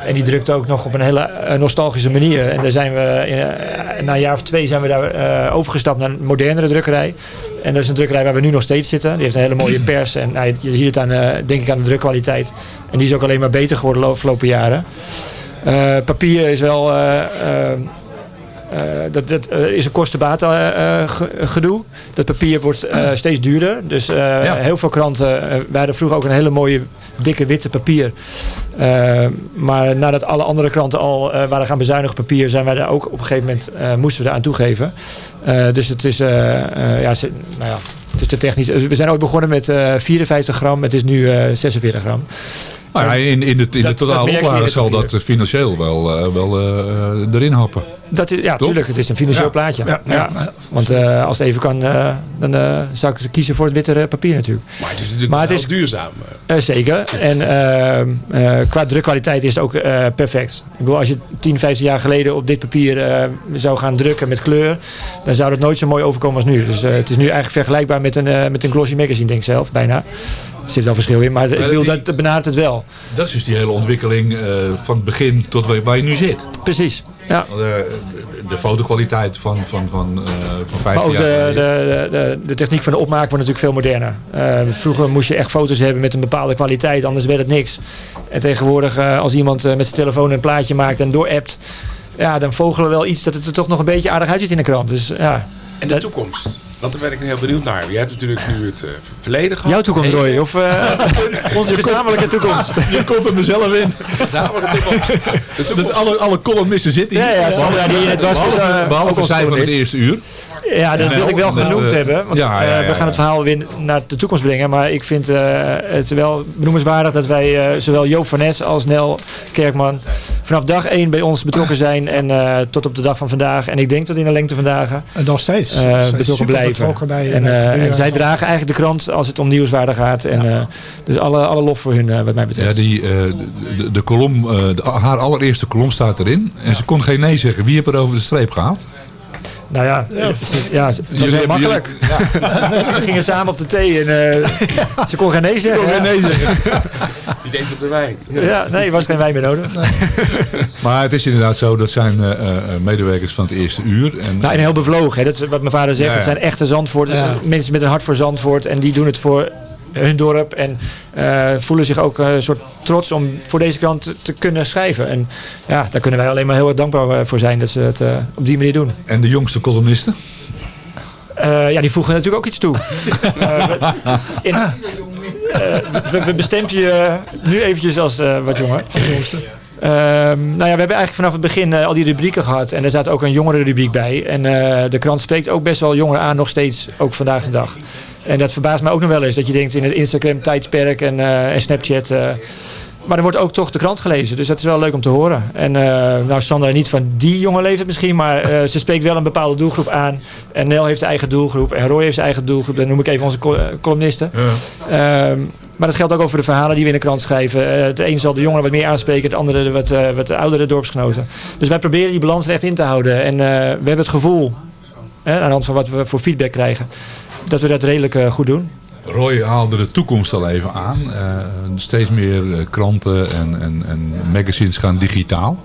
En die drukte ook nog op een hele eh, nostalgische manier. En daar zijn we, in, eh, na een jaar of twee zijn we daar eh, overgestapt naar een modernere drukkerij. En dat is een drukkerij waar we nu nog steeds zitten. Die heeft een hele mooie pers. En nou, je, ziet het aan, eh, denk ik aan de drukkwaliteit. En die is ook alleen maar beter geworden de afgelopen jaren. Eh, papier is wel... eh, eh, eh, dat, dat eh, is een kostenbaten eh, ge- gedoe. Dat papier wordt steeds duurder. Dus heel veel kranten. wij hadden vroeger ook een hele mooie dikke witte papier. Maar nadat alle andere kranten al waren gaan bezuinigen op papier, zijn wij daar ook op een gegeven moment moesten we eraan toegeven. Eh, dus het is, ja, ze- nou ja, het is te technisch. We zijn ooit begonnen met eh 54 gram, het is nu eh 46 gram. Nou ja, in, in de, in de totale zal dat financieel wel, wel erin happen. Dat is, ja, Toch? tuurlijk. Het is een financieel plaatje. Ja, Ja, ja. Want eh, als het even kan, eh, dan eh, zou ik kiezen voor het witte papier natuurlijk. Maar het is natuurlijk Maar het is- duurzaam. Zeker. En eh, eh, qua drukkwaliteit is het ook perfect. Ik bedoel, als je 10, 15 jaar geleden op dit papier zou gaan drukken met kleur, dan zou het nooit zo mooi overkomen als nu. Dus het is nu eigenlijk vergelijkbaar met een, met een glossy magazine, denk ik zelf, bijna. Er zit wel verschil in, maar ik bedoel, dat dat benadert het wel. Dat is dus die hele ontwikkeling eh, van het begin tot waar, je nu zit. Precies. Ja. De, de fotokwaliteit van, van, van, eh van 15 Maar ook de, de, de, de techniek van de opmaak wordt natuurlijk veel moderner. Eh, vroeger moest je echt foto's hebben met een bepaalde kwaliteit, anders werd het niks. En tegenwoordig, eh, als iemand eh, met zijn telefoon een plaatje maakt en door-appt, ja, dan vogelen we wel iets dat het er toch nog een beetje aardig uitziet in de krant. Dus ja. En de toekomst. Want daar ben ik heel benieuwd naar. Jij hebt natuurlijk nu het eh, verleden gehad. Jouw toekomst, Hey, Roy, of eh, onze gezamenlijke toekomst? Je komt er mezelf in. Gezamenlijke toekomst. Alle, alle columnisten zitten hier. Ja, ja, Sandra die in het was, Behalve, eh, ook behalve zij van het eerste uur. Ja, dat wil ik wel genoemd hebben. Want ja, ja, eh, ja, we gaan ja. het verhaal weer naar de toekomst brengen. Maar ik vind eh, het wel benoemenswaardig dat wij eh, zowel Joop van Nes als Nel Kerkman vanaf dag één bij ons betrokken zijn. En eh, tot op de dag van vandaag. En ik denk tot in de lengte van dagen. En nog steeds. eh, betrokken blijven. betrokken bij- en, en zij dragen eigenlijk de krant als het om nieuwswaarde gaat. En, eh, dus alle, alle lof voor hun eh, wat mij Ja, betreft. die, eh, de, de kolom, eh, de- haar allereerste kolom staat erin. En ze kon geen nee zeggen. Wie heeft er over de streep gehaald? Nou ja, ja. ja het was heel makkelijk. We gingen samen op de thee en eh, ze kon geen nee zeggen. Kon geen nee zeggen. Die deed op de wijn. Ja, nee, er was geen wijn meer nodig. Maar het is inderdaad zo, dat zijn eh, eh, medewerkers van het eerste uur. En, Nou, en heel bevlogen. Hè. Dat is wat mijn vader zegt. Ja, Het ja. zijn echte Zandvoort. Ja. Mensen met een hart voor Zandvoort. En die doen het voor hun dorp. En eh, voelen zich ook eh, een soort trots om voor deze krant te, te kunnen schrijven. En ja, daar kunnen wij alleen maar heel erg dankbaar eh, voor zijn. Dat ze het eh, op die manier doen. en de jongste columnisten? Eh, ja, die voegen natuurlijk ook iets toe. Eh, we- in- eh, we, we bestempen je eh, nu eventjes als eh, wat jonger. Ehm, nou ja, we hebben eigenlijk vanaf het begin eh, al die rubrieken gehad. En er zat ook een jongere rubriek bij. En eh, de krant spreekt ook best wel jongeren aan, nog steeds, ook vandaag de dag. En dat verbaast me ook nog wel eens. Dat je denkt in het Instagram-tijdsperk en, eh, en Snapchat... maar er wordt ook toch de krant gelezen. Dus dat is wel leuk om te horen. En nou, Sandra niet van die jonge leeftijd misschien. Maar ze spreekt wel een bepaalde doelgroep aan. En Nel heeft zijn eigen doelgroep. En Roy heeft zijn eigen doelgroep. Dan noem ik even onze col- eh, columnisten. Maar dat geldt ook over de verhalen die we in de krant schrijven. Eh, het een zal de jongeren wat meer aanspreken. Het andere de wat, eh, wat oudere dorpsgenoten. Dus wij proberen die balans echt in te houden. En eh, we hebben het gevoel, hè, aan de hand van wat we voor feedback krijgen... dat we dat redelijk goed doen. Roy haalde de toekomst al even aan. Steeds meer kranten en, en, en magazines gaan digitaal.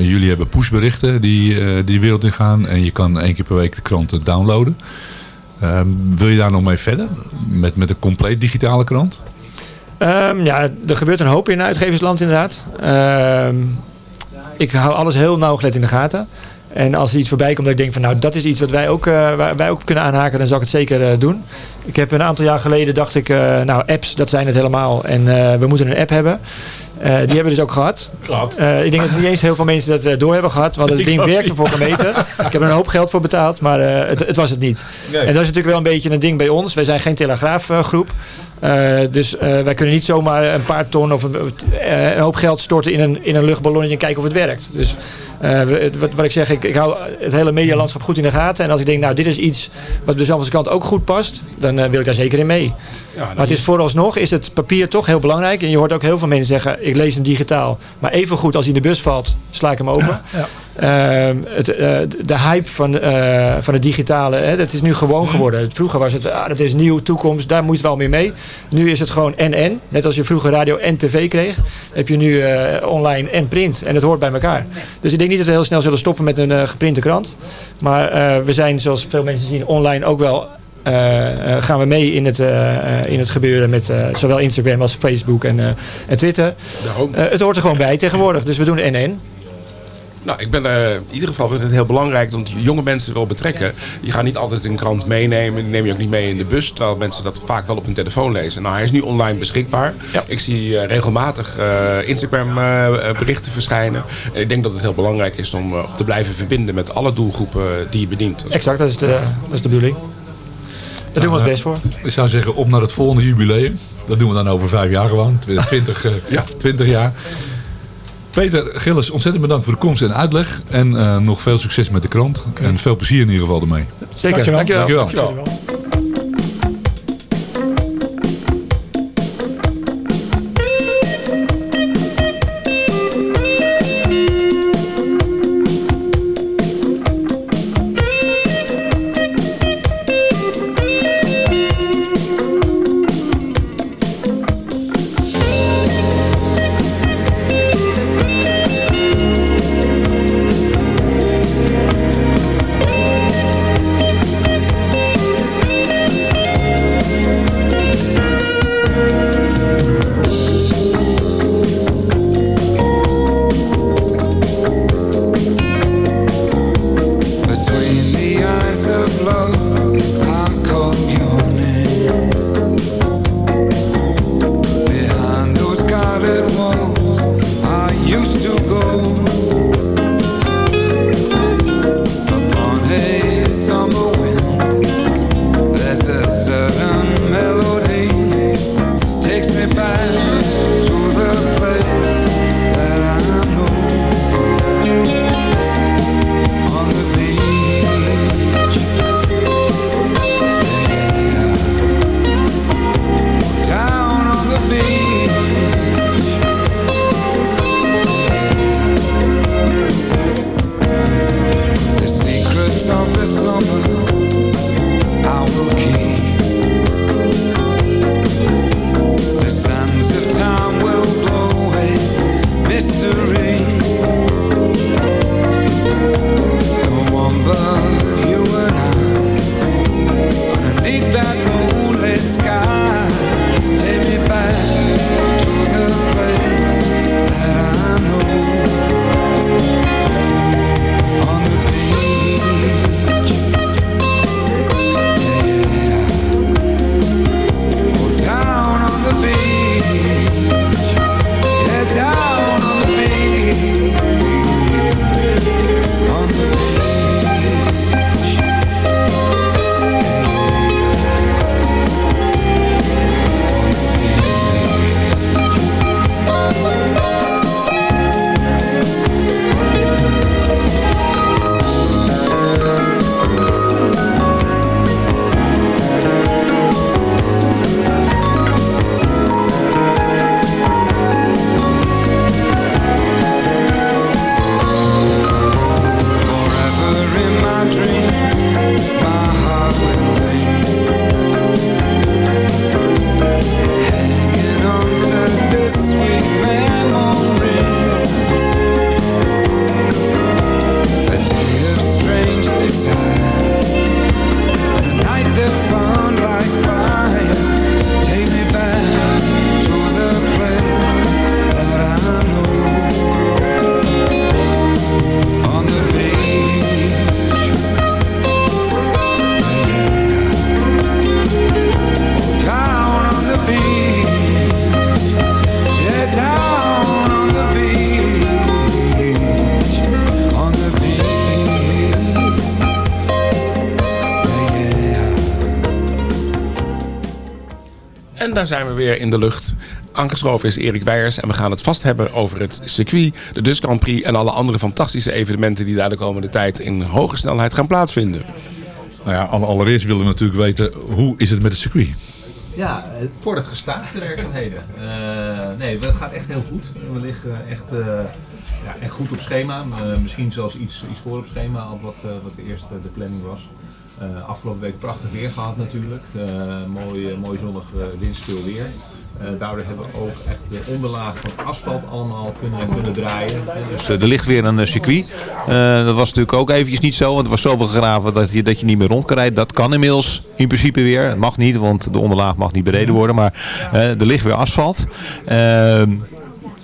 Jullie hebben pushberichten die, eh, die wereld in gaan. En je kan één keer per week de kranten downloaden. Ehm, wil je daar nog mee verder? Met, met een compleet digitale krant? Ehm, ja, er gebeurt een hoop in uitgeversland inderdaad. Ehm, ik hou alles heel nauwgelet in de gaten. En als er iets voorbij komt dat ik denk van nou dat is iets wat wij ook, eh, waar wij ook kunnen aanhaken, dan zal ik het zeker eh, doen. Ik heb een aantal jaar geleden dacht ik, eh, nou apps dat zijn het helemaal. En we moeten een app hebben. Eh, die hebben we dus ook gehad. Eh, ik denk dat niet eens heel veel mensen dat eh, door hebben gehad. Want het Ik ding werkte niet. voor gemeten. Ik heb er een hoop geld voor betaald, maar het, het was het niet. Nee. En dat is natuurlijk wel een beetje een ding bij ons. Wij zijn geen telegraafgroep. Dus wij kunnen niet zomaar een paar ton of een, een hoop geld storten in een, in een luchtballonnetje en kijken of het werkt. Dus wat, wat ik zeg, ik, ik hou het hele medialandschap goed in de gaten. En als ik denk, nou dit is iets wat de Zandvoortse kant ook goed past, dan wil ik daar zeker in mee. Maar het is vooralsnog is het papier toch heel belangrijk. En je hoort ook heel veel mensen zeggen, ik lees hem digitaal. Maar even goed als hij in de bus valt, sla ik hem over. Ja. Ehm, het, eh, de hype van, eh, van het digitale, hè, dat is nu gewoon geworden. Vroeger was het, ah, dat is nieuw, toekomst, daar moet je wel mee mee. Nu is het gewoon en-en. Net als je vroeger radio en tv kreeg, heb je nu eh, online en print. En het hoort bij elkaar. Dus ik denk niet dat we heel snel zullen stoppen met een geprinte krant. Maar we zijn, zoals veel mensen zien, online ook wel... eh, eh, gaan we mee in het, eh, in het gebeuren met zowel Instagram als Facebook en, en Twitter. Het hoort er gewoon bij tegenwoordig. Dus we doen en-en. Nou, ik ben in ieder geval vind het heel belangrijk dat je jonge mensen wil betrekken. Die gaan niet altijd een krant meenemen. Die neem je ook niet mee in de bus. Terwijl mensen dat vaak wel op hun telefoon lezen. Nou, hij is nu online beschikbaar. Ik zie regelmatig Instagram berichten verschijnen. En ik denk dat het heel belangrijk is om te blijven verbinden met alle doelgroepen die je bedient. Exact, dat is de, dat is de bedoeling. Daar doen we ons best voor. Ik zou zeggen, op naar het volgende jubileum. Dat doen we dan over vijf jaar gewoon. 20, eh, ja. 20 jaar. Peter Gillis, ontzettend bedankt voor de komst en uitleg. En eh, nog veel succes met de krant. En veel plezier in ieder geval ermee. Zeker. Dankjewel. Dankjewel. Between daar zijn we weer in de lucht. Aangeschoven is Erik Weijers en we gaan het vast hebben over het circuit, de Dus Grand Prix en alle andere fantastische evenementen die daar de komende tijd in hoge snelheid gaan plaatsvinden. Nou ja, alle- allereerst willen we natuurlijk weten, hoe is het met het circuit? Ja, het voor het gestaag de werkzaamheden. Eh, nee, het gaat echt heel goed. We liggen echt, eh, ja, echt goed op schema. Eh, misschien zelfs iets, iets voor op schema, op wat, eh, wat de eerste de planning was. Eh, afgelopen week prachtig weer gehad natuurlijk. Eh, mooi, eh, mooi zonnig windstil weer. Daardoor hebben we ook echt de onderlaag van het asfalt allemaal kunnen, kunnen draaien. Dus eh, er ligt weer een circuit. Dat was natuurlijk ook eventjes niet zo, want er was zoveel gegraven dat je, dat je niet meer rond kan rijden. Dat kan inmiddels in principe weer. Het mag niet, want de onderlaag mag niet bereden worden. Maar er ligt weer asfalt.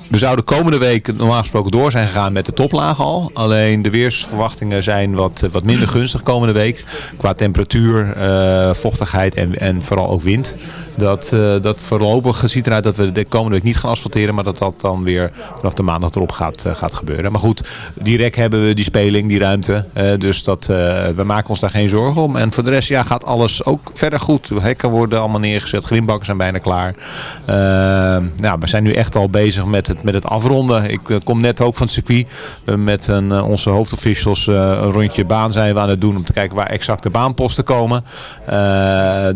We zouden komende week normaal gesproken door zijn gegaan met de toplaag al. Alleen de weersverwachtingen zijn wat, wat minder gunstig komende week. Qua temperatuur, eh, vochtigheid en, en vooral ook wind. Dat, eh, dat voorlopig ziet eruit dat we de komende week niet gaan asfalteren. Maar dat dat dan weer vanaf de maandag erop gaat, eh, gaat gebeuren. Maar goed, direct hebben we die speling, die ruimte. Eh, dus dat, eh, we maken ons daar geen zorgen om. En voor de rest ja, gaat alles ook verder goed. Hekken worden allemaal neergezet. Grindbakken zijn bijna klaar. Eh, nou, we zijn nu echt al bezig met het, met het afronden. Ik eh, kom net ook van het circuit. Eh, met een, eh, onze hoofdofficials een rondje baan zijn we aan het doen. Om te kijken waar exact de baanposten komen.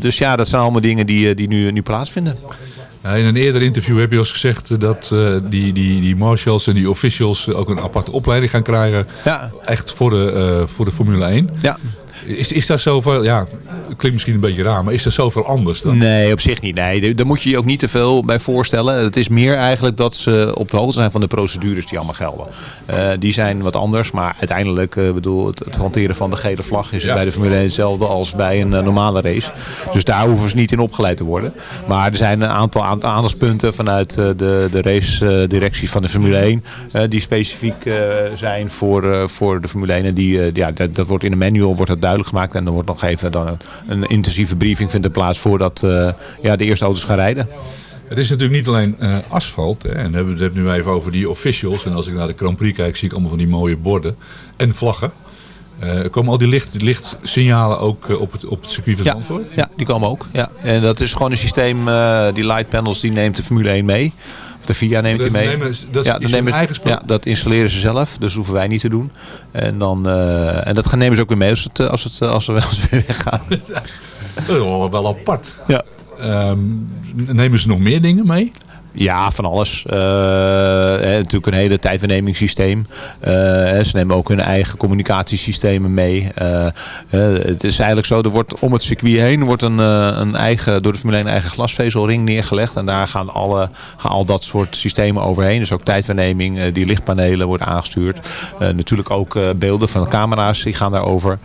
Dus ja, dat zijn allemaal dingen die, die nu, nu plaatsvinden. In een eerder interview heb je al gezegd dat die, die, die marshals en die officials ook een aparte opleiding gaan krijgen. Ja. Echt voor de, voor de Formule 1. Ja. Is, is dat zoveel, ja, het klinkt misschien een beetje raar, maar is dat zoveel anders dan? Nee, op zich niet. Nee, daar moet je je ook niet te veel bij voorstellen. Het is meer eigenlijk dat ze op de hoogte zijn van de procedures die allemaal gelden. Eh, die zijn wat anders, maar uiteindelijk, eh, bedoel, het, het hanteren van de gele vlag is bij de Formule 1 hetzelfde als bij een eh, normale race. Dus daar hoeven ze niet in opgeleid te worden. Maar er zijn een aantal aant- aandachtspunten vanuit de, de race directie van de Formule 1 eh, die specifiek zijn voor, voor de Formule 1. En die, ja, dat, dat wordt in de manual wordt dat duidelijk gemaakt en er wordt nog even dan een, intensieve briefing vindt er plaats voordat eh, ja, de eerste auto's gaan rijden. Het is natuurlijk niet alleen eh, asfalt. Hè, en we hebben het nu even over die officials. En als ik naar de Grand Prix kijk, zie ik allemaal van die mooie borden en vlaggen. Eh, komen al die licht, lichtsignalen ook op, het, op het circuit van Ja, Zandvoort? ja, die komen ook. Ja. En dat is gewoon een systeem, die light panels, die neemt de Formule 1 mee. Of de FIA neemt Dat die mee. nemen ze- dat is ja, nemen, eigen spul? ja, dat installeren ze zelf, dus hoeven wij niet te doen. En, dan, eh, en dat gaan nemen ze ook weer mee als, het, eh, als, het, als ze wel eens weer weggaan. Dat is wel, wel apart. Ja. Ehm, nemen ze nog meer dingen mee? Ja, van alles. Eh, natuurlijk een hele tijdvernemingssysteem. Eh, ze nemen ook hun eigen communicatiesystemen mee. Eh, het is eigenlijk zo, er wordt om het circuit heen wordt een, een eigen, door de Formule 1 een eigen glasvezelring neergelegd. En daar gaan, alle, al dat soort systemen overheen. Dus ook tijdverneming, die lichtpanelen worden aangestuurd. Natuurlijk ook beelden van camera's, die gaan daarover.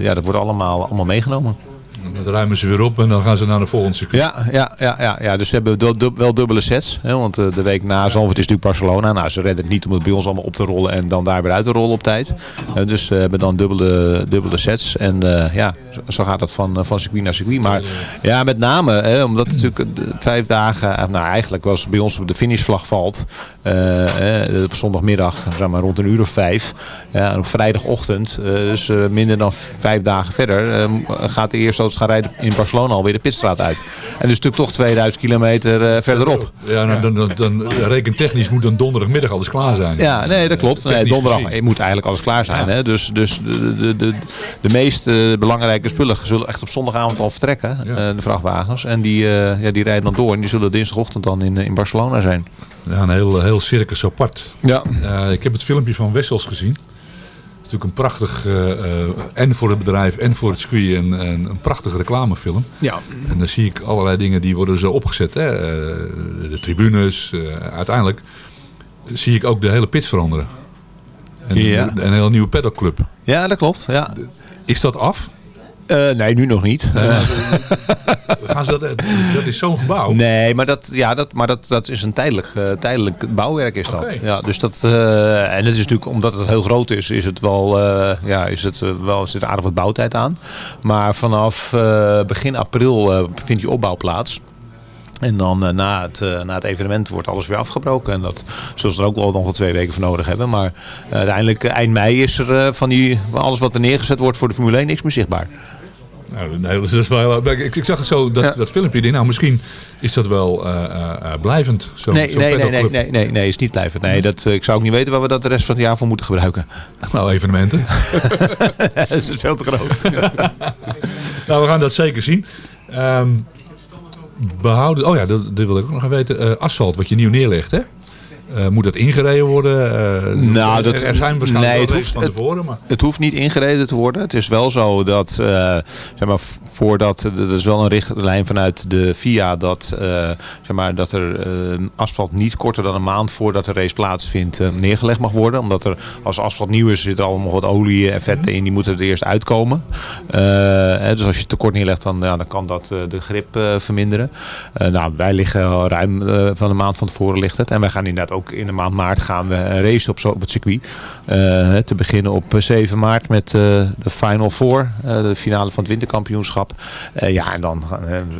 Ja, dat wordt allemaal, allemaal meegenomen. Dat ruimen ze weer op en dan gaan ze naar de volgende circuit. Ja, ja, ja, ja, ja. dus ze hebben wel, dub- wel dubbele sets. Hè, want eh, de week na Zandvoort is natuurlijk Barcelona. Nou, ze redden het niet om het bij ons allemaal op te rollen en dan daar weer uit te rollen op tijd. Eh, dus ze hebben dan dubbele, dubbele sets. En eh, ja, zo, gaat dat van, van circuit naar circuit. Maar ja, met name, hè, omdat het natuurlijk vijf dagen, nou eigenlijk was bij ons op de finishvlag valt. Eh, eh, op zondagmiddag, zeg maar rond een uur of vijf. Ja, en op vrijdagochtend, eh, dus minder dan vijf dagen verder, gaat de eerste auto's gaan rijden in Barcelona alweer de pitstraat uit. En dus natuurlijk toch 2000 kilometer verderop. Ja, nou, dan, dan, dan rekentechnisch moet dan donderdagmiddag alles klaar zijn. Ja, nee, dat klopt. Nee, donderdag moet eigenlijk alles klaar zijn. Hè? Dus, dus de, de, de, de meest belangrijke spullen zullen echt op zondagavond al vertrekken, de vrachtwagens. En die, ja, die rijden dan door en die zullen dinsdagochtend dan in, in Barcelona zijn. Ja, een heel, heel circus apart. Ja. Eh, ik heb het filmpje van Wessels gezien. Natuurlijk een prachtig, eh, en voor het bedrijf en voor het circuit, een, een, een prachtige reclamefilm. Ja. En dan zie ik allerlei dingen die worden zo opgezet. Hè? De tribunes, uiteindelijk zie ik ook de hele pits veranderen. En Ja. een hele nieuwe paddockclub. Ja, dat klopt. Ja. Is dat af? Eh, nee, nu nog niet. Gaan ze dat, dat is zo'n gebouw. Nee, maar dat, ja, dat, maar dat, dat is een tijdelijk, eh, tijdelijk bouwwerk is dat. Ja, dus dat eh, en het is natuurlijk, omdat het heel groot is, is het wel, ja, is het wel zit aardig wat bouwtijd aan. Maar vanaf begin april vindt die opbouw plaats. En dan na, het, na het evenement wordt alles weer afgebroken. En dat zullen ze er ook wel nog wel twee weken voor nodig hebben. Maar uiteindelijk eind mei is er van die, van alles wat er neergezet wordt voor de Formule 1 niks meer zichtbaar. Nou, nee, dat is wel, heel- ik, ik zag het zo, dat, dat filmpje. denk, Nou, misschien is dat wel eh, eh, blijvend. Zo, nee, zo'n nee, nee, nee, nee, nee, nee, is niet blijven. Nee, dat, ik zou ook niet weten waar we dat de rest van het jaar voor moeten gebruiken. Nou, evenementen. dat is veel te groot. nou, we gaan dat zeker zien. Ehm, behouden, oh ja, dat, dit wil ik ook nog even weten. Asfalt, wat je nieuw neerlegt, hè? Eh, moet dat ingereden worden? Eh, Nou, dat, er, er zijn waarschijnlijk nee, het hoeft, van tevoren, maar... het hoeft niet ingereden te worden. Het is wel zo dat, eh, zeg maar, voordat, dat is wel een richtlijn vanuit de FIA, dat, zeg maar, dat er asfalt niet korter dan een maand voordat de race plaatsvindt neergelegd mag worden. Omdat er, als asfalt nieuw is, zit er allemaal wat olie en vetten in, die moeten er eerst uitkomen. Hè, dus als je het te kort neerlegt, dan, ja, dan kan dat de grip verminderen. Nou, wij liggen ruim van een maand van tevoren ligt het. En wij gaan inderdaad ook in de maand maart gaan we een race op, het circuit. Eh, te beginnen op eh, 7 maart met eh, de Final Four, eh, de finale van het winterkampioenschap. Eh, ja, en dan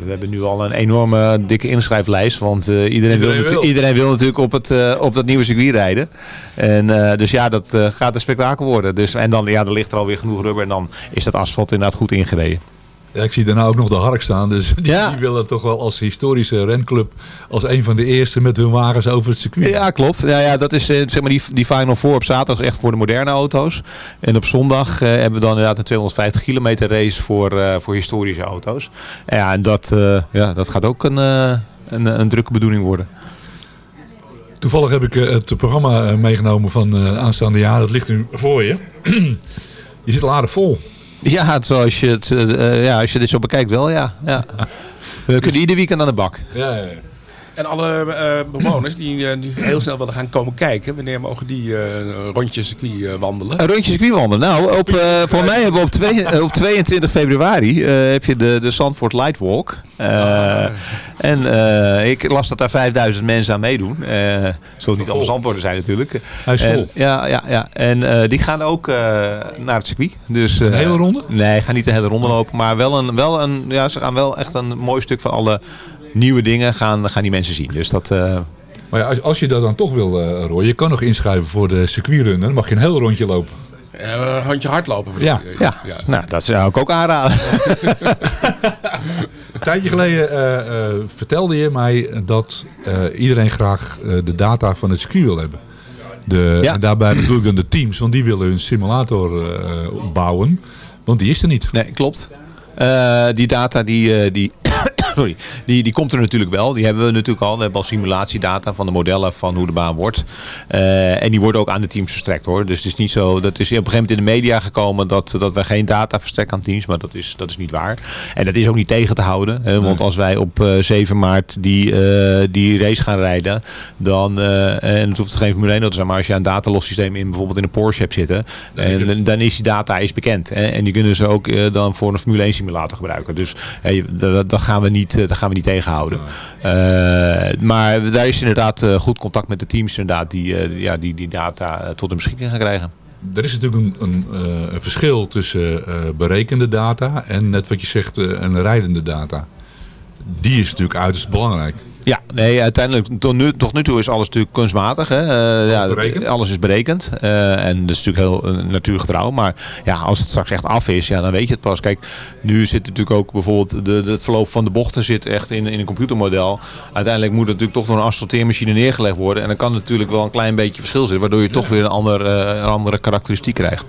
we hebben nu al een enorme dikke inschrijflijst. Want eh, iedereen, wil, Iedereen wil. iedereen wil natuurlijk op, het, eh, op dat nieuwe circuit rijden. En, eh, dus ja, dat eh, gaat een spektakel worden. Dus, en dan ja, er ligt er alweer genoeg rubber. En dan is dat asfalt inderdaad goed ingereden. Ja, ik zie daarna ook nog de Hark staan. Dus die, die willen toch wel als historische renclub... als een van de eerste met hun wagens over het circuit. Ja, klopt. Ja, ja, dat is eh, zeg maar die, die Final Four op zaterdag is echt voor de moderne auto's. En op zondag eh, hebben we dan inderdaad een 250 kilometer race voor, eh, voor historische auto's. Ja, en dat, ja, dat gaat ook een, een, een drukke bedoeling worden. Toevallig heb ik het programma meegenomen van aanstaande jaar. Dat ligt nu voor je. je zit al aardig vol. Ja, zoals je het, eh, ja, als je dit zo bekijkt wel, ja. ja. We kunnen ieder weekend aan de bak. Ja, ja, En alle eh, bewoners die eh, nu heel snel willen gaan komen kijken, wanneer mogen die eh rondjes circuit eh, wandelen? Een rondje circuitwandelen. Nou, op, eh voor mij hebben we op, twee, eh, op 22 februari eh, heb je de, de Zandvoort Lightwalk. Eh, En eh, ik las dat daar 5000 mensen aan meedoen. Eh zullen niet allemaal Zandvoorten zijn natuurlijk. Hij is En- vol. ja, ja, ja. En eh, die gaan ook eh, naar het circuit. Dus, Een eh, hele ronde? Nee, gaan niet de hele ronde lopen. Maar wel een, wel een, ja, ze gaan wel echt een mooi stuk van alle nieuwe dingen gaan, gaan die mensen zien. Dus dat... eh, Maar ja, als, als je dat dan toch wil, eh Roy, je kan nog inschrijven voor de circuitrun. Dan mag je een heel rondje lopen. Eh, een handje hardlopen bedoel Ja. ja. nou dat zou ik ook aanraden. Een tijdje geleden eh, eh, vertelde je mij dat eh, iedereen graag eh, de data van het circuit wil hebben. De, Ja. En daarbij bedoel ik dan de teams, want die willen hun simulator eh, bouwen. Want die is er niet. Nee, klopt. Eh, die data die, eh, die, sorry, die, die komt er natuurlijk wel. Die hebben we natuurlijk al. We hebben al simulatiedata van de modellen van hoe de baan wordt. Eh, en die worden ook aan de teams verstrekt hoor. Dus het is niet zo. Dat is op een gegeven moment in de media gekomen dat, dat wij geen data verstrekken aan teams. Maar dat is, dat is niet waar. En dat is ook niet tegen te houden. Hè, want als wij op eh, 7 maart die, eh, die race gaan rijden. Dan, en het hoeft geen Formule 1 auto te zijn. Maar als je een datalos-systeem in bijvoorbeeld in een Porsche hebt zitten. En, dan is die data is bekend. Hè, en die kunnen ze ook dan voor een Formule 1 simulator gebruiken. Dus hey, dat, dat, gaan we niet, eh, dat gaan we niet tegenhouden. Eh, maar daar is inderdaad eh, goed contact met de teams inderdaad, die, ja, die die data tot hun beschikking gaan krijgen. Er is natuurlijk een, een, een verschil tussen berekende data en net wat je zegt, een rijdende data. Die is natuurlijk uiterst belangrijk. Ja, nee, uiteindelijk, tot nu, tot nu toe is alles natuurlijk kunstmatig. Hè. Eh, ja, dat- berekend? alles is berekend. Eh, en dat is natuurlijk heel eh, natuurgetrouw. Maar ja, als het straks echt af is, ja, dan weet je het pas. Kijk, nu zit natuurlijk ook bijvoorbeeld de, de, het verloop van de bochten zit echt in, in een computermodel. Uiteindelijk moet het natuurlijk toch door een asfalteermachine neergelegd worden. En dan kan natuurlijk wel een klein beetje verschil zitten. Waardoor je toch weer een, ander, een andere karakteristiek krijgt.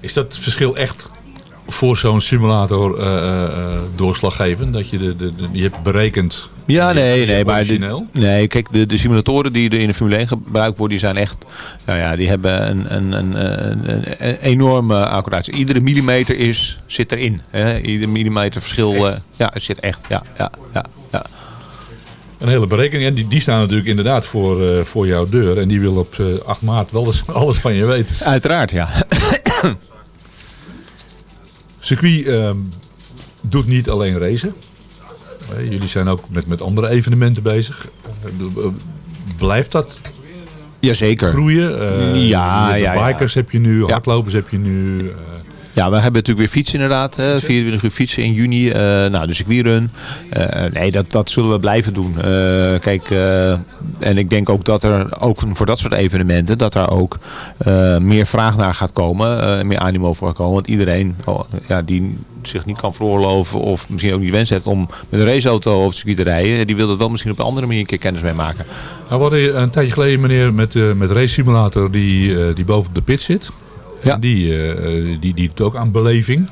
Is dat verschil echt voor zo'n simulator doorslaggevend? Dat je, de, de, de- je hebt berekend... Ja, nee, nee, maar de, nee, kijk, de, de simulatoren die er in de Formule 1 gebruikt worden, die zijn echt, nou ja, die hebben een, een, een, een, enorme accuratie. Iedere millimeter is, zit erin. Hè? Ieder millimeter verschil, eh, ja, het zit echt, ja, ja, ja, ja. Een hele berekening. En die, die staan natuurlijk inderdaad voor, eh, voor jouw deur. En die wil op eh, 8 maart wel eens alles van je weten. Uiteraard, ja. Circuit ehm, doet niet alleen racen. Jullie zijn ook met, met andere evenementen bezig. Eh, Blijft dat Jazeker. groeien? Eh, ja, ja. Bikers heb je nu, hardlopers heb je nu. eh, Ja, we hebben natuurlijk weer fietsen inderdaad. Hè, 24 uur fietsen in juni. eh nou, de circuitrun. Eh nee, dat, dat zullen we blijven doen. Eh, kijk, en ik denk ook dat er, ook voor dat soort evenementen, dat er ook meer vraag naar gaat komen. meer animo voor gaat komen. Want iedereen oh, ja, die zich niet kan veroorloven of misschien ook niet wens heeft om met een raceauto het circuit te rijden. Die wil dat wel misschien op een andere manier een keer kennis mee maken. Nou, we hadden een tijdje geleden meneer met, met Race Simulator die, die boven op de pit zit. Ja. Die, eh, die, die doet ook aan beleving.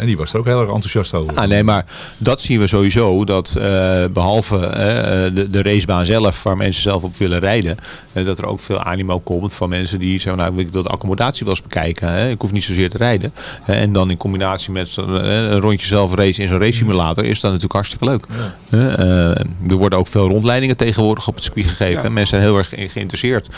En die was er ook heel erg enthousiast over. Ah, nee, maar dat zien we sowieso. Dat eh, behalve eh, de, de racebaan zelf, waar mensen zelf op willen rijden. eh, dat er ook veel animo komt van mensen die zeggen, nou ik wil de accommodatie wel eens bekijken. Hè. Ik hoef niet zozeer te rijden. En dan in combinatie met een rondje zelf racen in zo'n race simulator is dat natuurlijk hartstikke leuk. Eh, er worden ook veel rondleidingen tegenwoordig op het circuit gegeven. Mensen zijn heel erg ge- geïnteresseerd.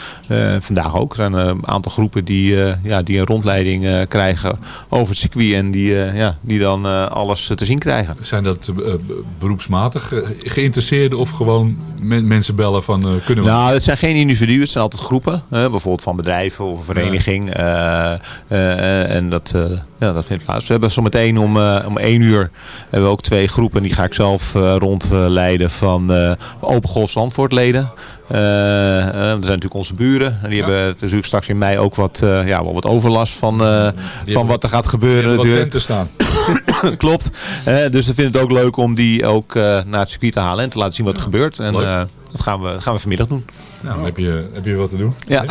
Vandaag ook. Er zijn een aantal groepen die, ja, die een rondleiding krijgen over het circuit. En die, eh, ja, die dan eh, alles te zien krijgen. Zijn dat eh, beroepsmatig eh, geïnteresseerden of gewoon men- mensen bellen van eh, kunnen we? Nou, het zijn geen individuen, het zijn altijd groepen. Bijvoorbeeld van bedrijven of een vereniging. Eh, eh, en dat, eh, ja, dat vindt plaats. We hebben zometeen om, eh, om één uur hebben we ook twee groepen. Die ga ik zelf eh, rondleiden van eh Open Golf Zandvoort leden. Eh, eh, dat zijn natuurlijk onze buren. En die hebben natuurlijk straks in mei ook wat, eh, ja, wel wat overlast van, eh, van wat er gaat gebeuren natuurlijk. staan. Klopt. Eh, dus we vinden het ook leuk om die ook eh, naar het circuit te halen en te laten zien wat er gebeurt. En eh, dat gaan we, gaan we vanmiddag doen. Nou, dan heb je, heb je wat te doen. Ja.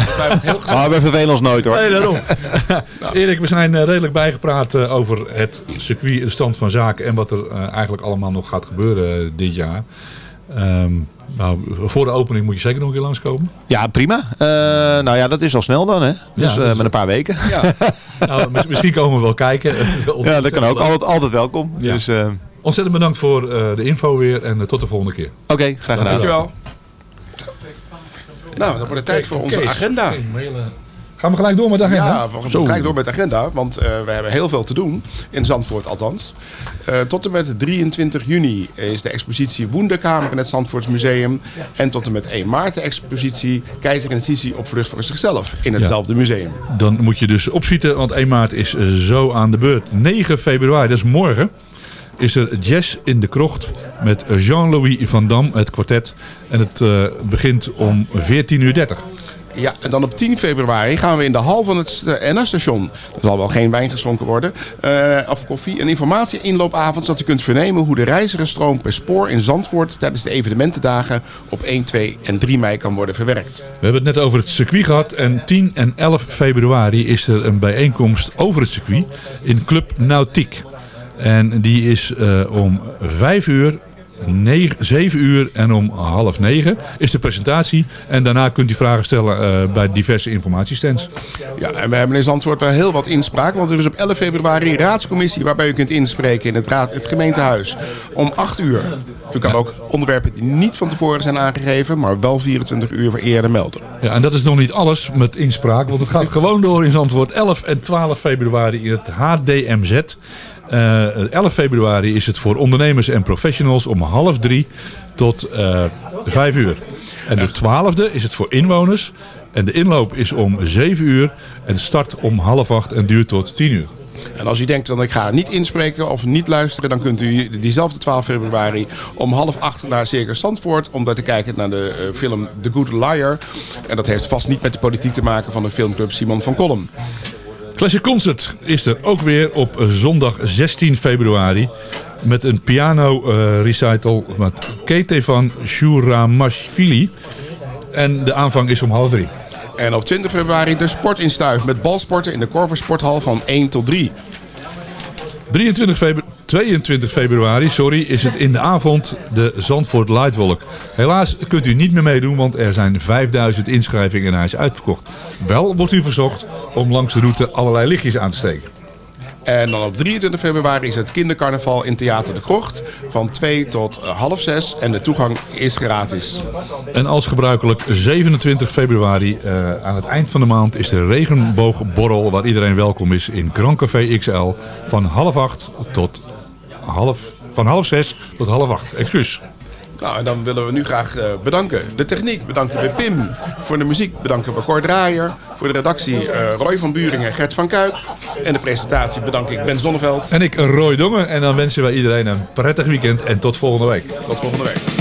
Maar we vervelen ons nooit hoor. Nee, daarom. Erik, we zijn eh, redelijk bijgepraat eh, over het circuit, de stand van zaken en wat er eh, eigenlijk allemaal nog gaat gebeuren eh, dit jaar. Ehm, nou, voor de opening moet je zeker nog een keer langskomen. Ja, prima. Eh, nou ja, dat is al snel dan hè. Dus Ja, eh, dus- met een paar weken. Nou, mis- misschien komen we wel kijken. Ja, dat kan ook. Altijd, altijd welkom. Ja. Dus, eh, Ontzettend bedankt voor eh, de info weer en tot de volgende keer. Oké, graag gedaan. Dankjewel. Nou, dan wordt het tijd voor onze agenda. Gaan we gelijk door met de agenda? Ja, we gaan Zo. gelijk door met de agenda, want eh, we hebben heel veel te doen. In Zandvoort althans. Eh, tot en met 23 juni is de expositie Woenderkamer in het Zandvoorts Museum. En tot en met 1 maart de expositie Keizer en Sisi op vlucht voor zichzelf in hetzelfde museum. Dan moet je dus opschieten, want 1 maart is eh, zo aan de beurt. 9 februari, dat is morgen, is er jazz in de krocht met Jean-Louis van Dam, het kwartet. En het eh, begint om 14.30 uur. Ja, en dan op 10 februari gaan we in de hal van het NS-station. Er zal wel geen wijn geschonken worden. eh, of koffie. Een informatie-inloopavond, zodat u kunt vernemen hoe de reizigersstroom per spoor in Zandvoort tijdens de evenementendagen op 1, 2 en 3 mei kan worden verwerkt. We hebben het net over het circuit gehad. En 10 en 11 februari is er een bijeenkomst over het circuit in Club Nautiek. En die is eh, om 5 uur, 9, 7 uur en om half 9 is de presentatie. En daarna kunt u vragen stellen eh, bij diverse informatiestands. Ja, en we hebben in Zandvoort wel heel wat inspraak. Want er is op 11 februari een raadscommissie waarbij u kunt inspreken in het, raad, het gemeentehuis om 8 uur. U kan ook onderwerpen die niet van tevoren zijn aangegeven, maar wel 24 uur eerder melden. Ja, en dat is nog niet alles met inspraak, want het gaat gewoon door in Zandvoort. 11 en 12 februari in het HDMZ. Eh 11 februari is het voor ondernemers en professionals om half drie tot eh 5 uur. En de 12e is het voor inwoners. En de inloop is om 7 uur en start om half acht en duurt tot 10 uur. En als u denkt dat ik ga niet inspreken of niet luisteren, dan kunt u diezelfde 12 februari om half acht naar Circus Zandvoort om daar te kijken naar de eh, film The Good Liar. En dat heeft vast niet met de politiek te maken van de filmclub Simon van Kolm. Classic Concert is er ook weer op zondag 16 februari. Met een piano eh, recital met Ketevan Shuramashvili. En de aanvang is om half drie. En op 20 februari de Sport in met balsporten in de Corver Sporthal van 1 tot 3. 23 febru- 22 februari sorry, is het in de avond de Zandvoort Lightwalk. Helaas kunt u niet meer meedoen, want er zijn 5000 inschrijvingen en hij is uitverkocht. Wel wordt u verzocht om langs de route allerlei lichtjes aan te steken. En dan op 23 februari is het kindercarnaval in Theater de Krocht van 2 tot eh, half 6 en de toegang is gratis. En als gebruikelijk 27 februari eh, aan het eind van de maand is de regenboogborrel waar iedereen welkom is in Grand Café XL van half acht tot half, van half zes tot half acht. Excuus. Nou, en dan willen we nu graag eh, bedanken. De techniek bedanken we Pim. Voor de muziek bedanken we Cor Draaier. Voor de redactie eh, Roy van Buringen en Gert van Kuik. En de presentatie bedank ik Ben Zonneveld. En ik Roy Dongen en dan wensen wij iedereen een prettig weekend en tot volgende week. Tot volgende week.